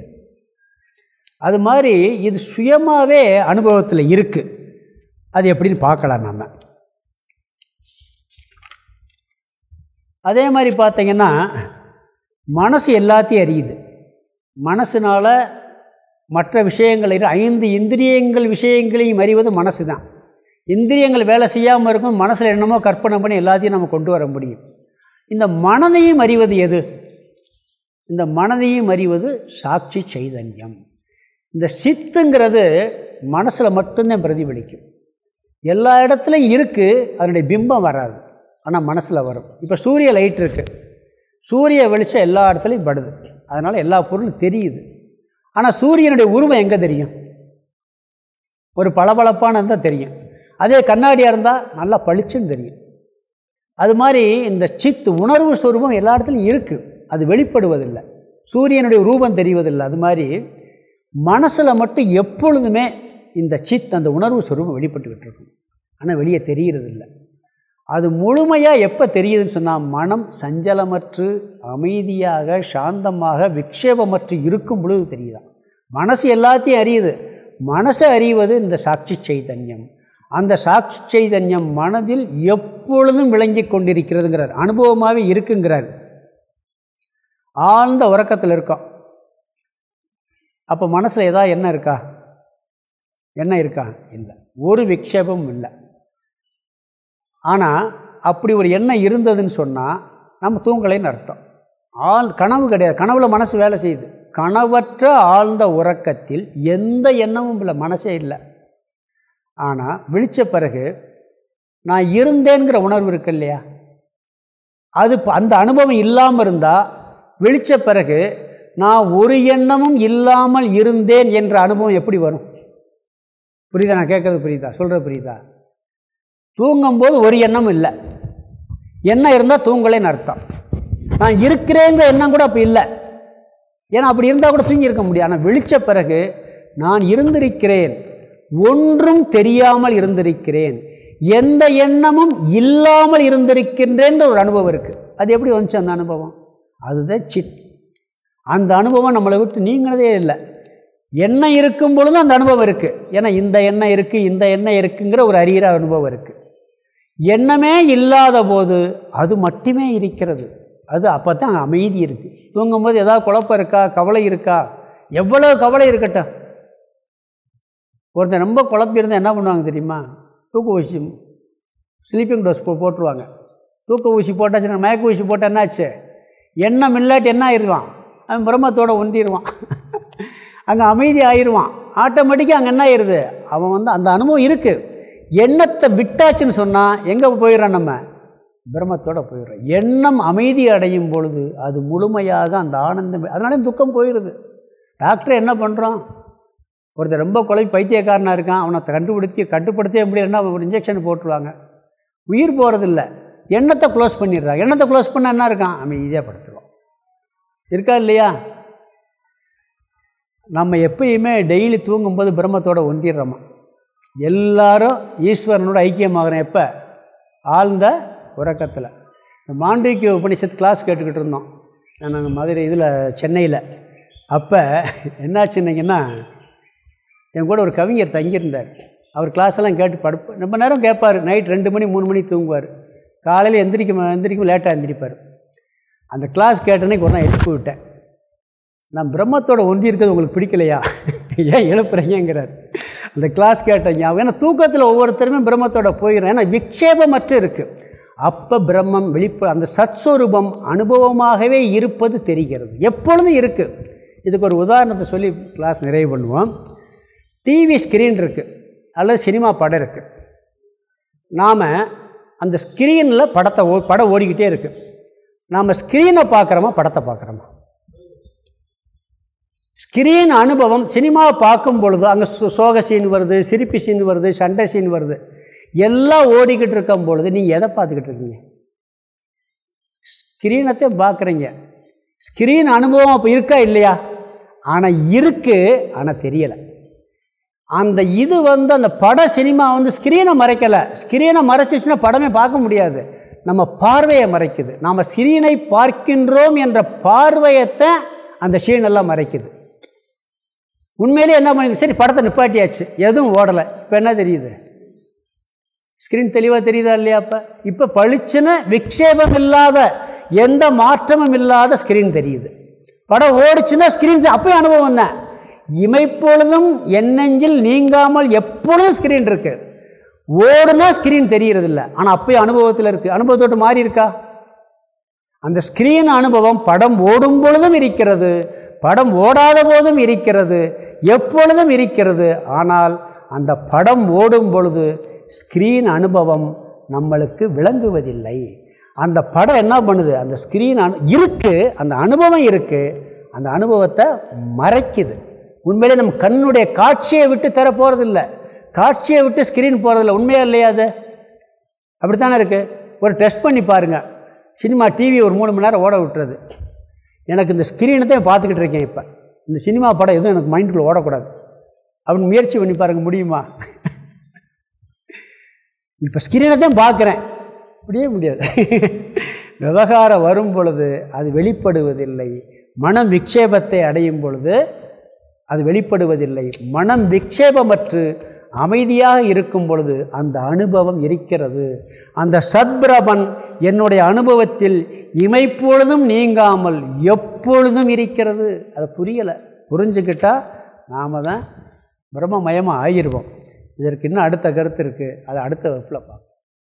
அது மாதிரி இது சுயமாகவே அனுபவத்தில் இருக்குது அது எப்படின்னு பார்க்கலாம் நம்ம அதே மாதிரி பார்த்தீங்கன்னா மனசு எல்லாத்தையும் அறியுது. மனசுனால் மற்ற விஷயங்கள் ஐந்து இந்திரியங்கள் விஷயங்களையும் அறிவது மனசு தான் இந்திரியங்கள் வேலை செய்யாமல் இருக்கும் மனசில் என்னமோ கற்பனை பண்ணி எல்லாத்தையும் நம்ம கொண்டு வர முடியும். இந்த மனதையும் அறிவது எது? இந்த மனதையும் அறிவது சாட்சி சைதன்யம். இந்த சித்துங்கிறது மனசில் மட்டும்தான் பிரதிபலிக்கும். எல்லா இடத்துலையும் இருக்குது அதனுடைய பிம்பம் வராது. ஆனால் மனசில் வரும். இப்போ சூரிய லைட் இருக்குது சூரிய வெளிச்சம் எல்லா இடத்துலையும் படுது. அதனால் எல்லா பொருளும் தெரியுது. ஆனால் சூரியனுடைய உருவம் எங்கே தெரியும்? ஒரு பளபளப்பான தான் தெரியும். அதே கண்ணாடியாக இருந்தால் நல்லா பளிச்சுன்னு தெரியும். அது மாதிரி இந்த சித்து உணர்வு சுரூபம் எல்லா இடத்துலையும் இருக்குது அது வெளிப்படுவதில்லை. சூரியனுடைய ரூபம் தெரிவதில்லை. அது மாதிரி மனசில் மட்டும் எப்பொழுதுமே இந்த சித் அந்த உணர்வு சுரூபம் வெளிப்பட்டுக்கிட்டு இருக்கும் ஆனால் வெளியே தெரிகிறதில்லை அது முழுமையாக எப்போ தெரியுதுன்னு சொன்னால் மனம் சஞ்சலமற்று அமைதியாக சாந்தமாக விக்ஷேபமற்று இருக்கும் பொழுது தெரியுதான். மனசு எல்லாத்தையும் அறியுது. மனசை அறிவது இந்த சாட்சி சைதன்யம். அந்த சாட்சி சைதன்யம் மனதில் எப்பொழுதும் விளங்கி கொண்டிருக்கிறதுங்கிறார். அனுபவமாகவே இருக்குங்கிறார். ஆழ்ந்த உறக்கத்தில் இருக்கோம். அப்போ மனசில் ஏதாவது என்ன இருக்கா? என்ன இருக்கா? இல்லை. ஒரு விக்ஷேபமும் இல்லை. ஆனால் அப்படி ஒரு எண்ணம் இருந்ததுன்னு சொன்னால் நம்ம தூங்கலைன்னு அர்த்தம். ஆள் கனவு கிடையாது. கனவுல மனசு வேலை செய்யுது. கனவற்ற ஆழ்ந்த உறக்கத்தில் எந்த எண்ணமும் இல்லை. மனசே இல்லை. ஆனால் விழித்த பிறகு நான் இருந்தேங்கிற உணர்வு இருக்கு இல்லையா? அது அந்த அனுபவம் இல்லாமல் இருந்தால் விழித்த பிறகு நான் ஒரு எண்ணமும் இல்லாமல் இருந்தேன் என்ற அனுபவம் எப்படி வரும்? புரியுதா? நான் கேட்குறது புரியுதா? சொல்கிறது புரியுதா? தூங்கும்போது ஒரு எண்ணம் இல்லை. எண்ணம் இருந்தால் தூங்கலேன்னு அர்த்தம். நான் இருக்கிறேங்கிற எண்ணம் கூட அப்போ இல்லை. ஏன்னா அப்படி இருந்தால் கூட தூங்கி இருக்க முடியும் ஆனால் விழித்த பிறகு நான் இருந்திருக்கிறேன். ஒன்றும் தெரியாமல் இருந்திருக்கிறேன். எந்த எண்ணமும் இல்லாமல் இருந்திருக்கின்றேன்ற ஒரு அனுபவம் இருக்குது அது எப்படி வந்துச்சு அந்த அனுபவம்? அதுதான் சித் அந்த அனுபவம் நம்மளை விட்டு நீங்கினதே இல்லை. எண்ணெய் இருக்கும் பொழுது அந்த அனுபவம் இருக்குது ஏன்னா இந்த எண்ணெய் இருக்குது இந்த எண்ணெய் இருக்குங்கிற ஒரு அறிகிற அனுபவம் இருக்குது எண்ணமே இல்லாத போது அது மட்டுமே இருக்கிறது. அது அப்போ தான் அமைதி இருக்குது தூங்கும்போது ஏதாவது குழப்பம் இருக்கா கவலை இருக்கா? எவ்வளோ கவலை இருக்கட்டும். ஒருத்தர் ரொம்ப குழப்பி இருந்தால் என்ன பண்ணுவாங்க தெரியுமா? தூக்க ஊசி ஸ்லீப்பிங் டோஸ் போ போட்டுருவாங்க. தூக்க ஊசி போட்டாச்சுன்னா மயக்க ஊசி போட்டால் என்னாச்சு? எண்ணம் இல்லாட்டி என்ன ஆயிடுவான் அவன் பிரம்மத்தோடு ஒன்றிடுவான் அங்கே அமைதி ஆயிடுவான் ஆட்டோமேட்டிக்காக அங்கே என்ன ஆயிடுது அவன் வந்து அந்த அனுபவம் இருக்குது எண்ணத்தை விட்டாச்சுன்னு சொன்னால் எங்கே போயிடறான் நம்ம? பிரம்மத்தோடு போயிடுறோம். எண்ணம் அமைதி அடையும் பொழுது அது முழுமையாக அந்த ஆனந்தம் அதனால துக்கம் போயிடுது டாக்டர் என்ன பண்ணுறோம் ஒருத்தர் ரொம்ப கொலை பைத்தியக்காரனாக இருக்கான். அவனை கண்டுபிடிச்சி கட்டுப்படுத்தே முடியலன்னா ஒரு இன்ஜெக்ஷன் போட்டுருவாங்க. உயிர் போகிறதில்ல எண்ணத்தை க்ளோஸ் பண்ணிடுறாங்க எண்ணத்தை க்ளோஸ் பண்ணால் என்ன இருக்கான்? அமைதியாக படுத்துருவோம் இருக்கா இல்லையா? நம்ம எப்பயுமே டெய்லி தூங்கும்போது பிரம்மத்தோடு ஒன்றிடுறோமா எல்லாரும் ஈஸ்வரனோட ஐக்கியமாகறோம் எப்போ? ஆழ்ந்த உறக்கத்தில். இந்த மாண்டிக்கு உபனிஷத்து கிளாஸ் கேட்டுக்கிட்டு இருந்தோம். நாங்கள் மதுரை இதில் சென்னையில். அப்போ என்னாச்சுன்னீங்கன்னா என் கூட ஒரு கவிஞர் தங்கியிருந்தார். அவர் கிளாஸ் எல்லாம் கேட்டு படுப்பு ரொம்ப நேரம் கேட்பார். நைட் ரெண்டு மணி மூணு மணி தூங்குவார். காலையில் எந்திரிக்க எந்திரிக்கும் லேட்டாக எந்திரிப்பார். அந்த கிளாஸ் கேட்டனைக்கு ஒரு நாள் எழுப்பி விட்டேன் நான் பிரம்மத்தோட ஒன்றி இருக்கிறது உங்களுக்கு பிடிக்கலையா? ஏன் எழுப்புறீங்கிறார் அந்த கிளாஸ் கேட்டேன் ஏன்னா தூக்கத்தில் ஒவ்வொருத்தருமே பிரம்மத்தோட போயிடுறேன். ஏன்னா விக்ஷேபமற்று இருக்குது அப்போ பிரம்மம் விழிப்பு அந்த சத்ஸ்வரூபம் அனுபவமாகவே இருப்பது தெரிகிறது. எப்பொழுதும் இருக்குது இதுக்கு ஒரு உதாரணத்தை சொல்லி கிளாஸ் நிறைவு பண்ணுவோம். டிவி ஸ்க்ரீன் இருக்குது அல்லது சினிமா படம் இருக்குது நாம் அந்த ஸ்க்ரீனில் படத்தை ஓ படம் ஓடிக்கிட்டே இருக்குது நாம் ஸ்க்ரீனை பார்க்குறோமா படத்தை பார்க்குறோமா? ஸ்க்ரீன் அனுபவம் சினிமா பார்க்கும் பொழுது அங்கே சோக சீன் வருது சிரிப்பு சீன் வருது சண்டை சீன் வருது எல்லாம் ஓடிக்கிட்டு இருக்கும் பொழுது நீங்கள் எதை பார்த்துக்கிட்டு இருக்கீங்க? ஸ்க்ரீனத்தை பார்க்குறீங்க. ஸ்க்ரீன் அனுபவம் அப்போ இருக்கா இல்லையா? ஆனால் இருக்குது ஆனால் தெரியலை. அந்த இது வந்து அந்த பட சினிமா வந்து ஸ்க்ரீனை மறைக்கலை. ஸ்க்ரீனை மறைச்சிச்சுன்னா படமே பார்க்க முடியாது. நம்ம பார்வையை மறைக்குது. நாம் சிறீனை பார்க்கின்றோம் என்ற பார்வையத்தை அந்த ஷீனெல்லாம் மறைக்குது. உண்மையிலே என்ன பண்ணி சரி படத்தை நிப்பாட்டியாச்சு. எதுவும் ஓடலை. இப்போ என்ன தெரியுது? ஸ்க்ரீன் தெளிவாக தெரியுதா இல்லையா அப்போ? இப்போ பளிச்சுன்னு விக்ஷேபம் இல்லாத எந்த மாற்றமும் இல்லாத ஸ்க்ரீன் தெரியுது. படம் ஓடிச்சுன்னா ஸ்க்ரீன் அப்பயும் அனுபவம் தான் இமைப்பொழுதும் எண்ணெஞ்சில் நீங்காமல் எப்பொழுதும் ஸ்க்ரீன் இருக்குது ஓடுனா ஸ்க்ரீன் தெரியறது இல்லை ஆனால் அப்பயும் அனுபவத்தில் இருக்குது அனுபவத்தோட்டு மாறி இருக்கா? அந்த ஸ்க்ரீன் அனுபவம் படம் ஓடும் பொழுதும் இருக்கிறது. படம் ஓடாத போதும் இருக்கிறது. எப்பொழுதும் இருக்கிறது. ஆனால் அந்த படம் ஓடும் பொழுது ஸ்க்ரீன் அனுபவம் நம்மளுக்கு விளங்குவதில்லை. அந்த படம் என்ன பண்ணுது? அந்த ஸ்க்ரீன் அனு இருக்குது அந்த அனுபவம் இருக்குது அந்த அனுபவத்தை மறைக்குது. உண்மையிலே நம்ம கண்ணுடைய காட்சியை விட்டு தர போகிறதில்ல காட்சியை விட்டு ஸ்க்ரீன் போகிறதில்ல உண்மையாக இல்லையா அது? அப்படித்தானே இருக்குது ஒரு டெஸ்ட் பண்ணி பாருங்கள் சினிமா டிவி ஒரு மூணு மணி நேரம் ஓட விட்டுறது. எனக்கு இந்த ஸ்க்ரீனை தான் பார்த்துக்கிட்டு இருக்கேன் இப்போ. இந்த சினிமா படம் எதுவும் எனக்கு மைண்டுக்குள்ளே ஓடக்கூடாது. அப்படின்னு முயற்சி பண்ணி பாருங்கள் முடியுமா? இப்போ ஸ்க்ரீனை தான் பார்க்குறேன். முடிய முடியாது. விவகாரம் வரும் பொழுது அது வெளிப்படுவதில்லை. மனம் விக்ஷேபத்தை அடையும் பொழுது அது வெளிப்படுவதில்லை. மனம் விக்ஷேபமற்று அமைதியாக இருக்கும் பொழுது அந்த அனுபவம் இருக்கிறது. அந்த சத்பிரபன் என்னுடைய அனுபவத்தில் இமைப்பொழுதும் நீங்காமல் எப்பொழுதும் இருக்கிறது. அதை புரியலை. புரிஞ்சுக்கிட்டால் நாம் தான் பிரம்மமயமாக ஆகிடுவோம் இதற்கு இன்னும் அடுத்த கருத்து இருக்குது அதை அடுத்த வகுப்பில் பார்ப்போம்.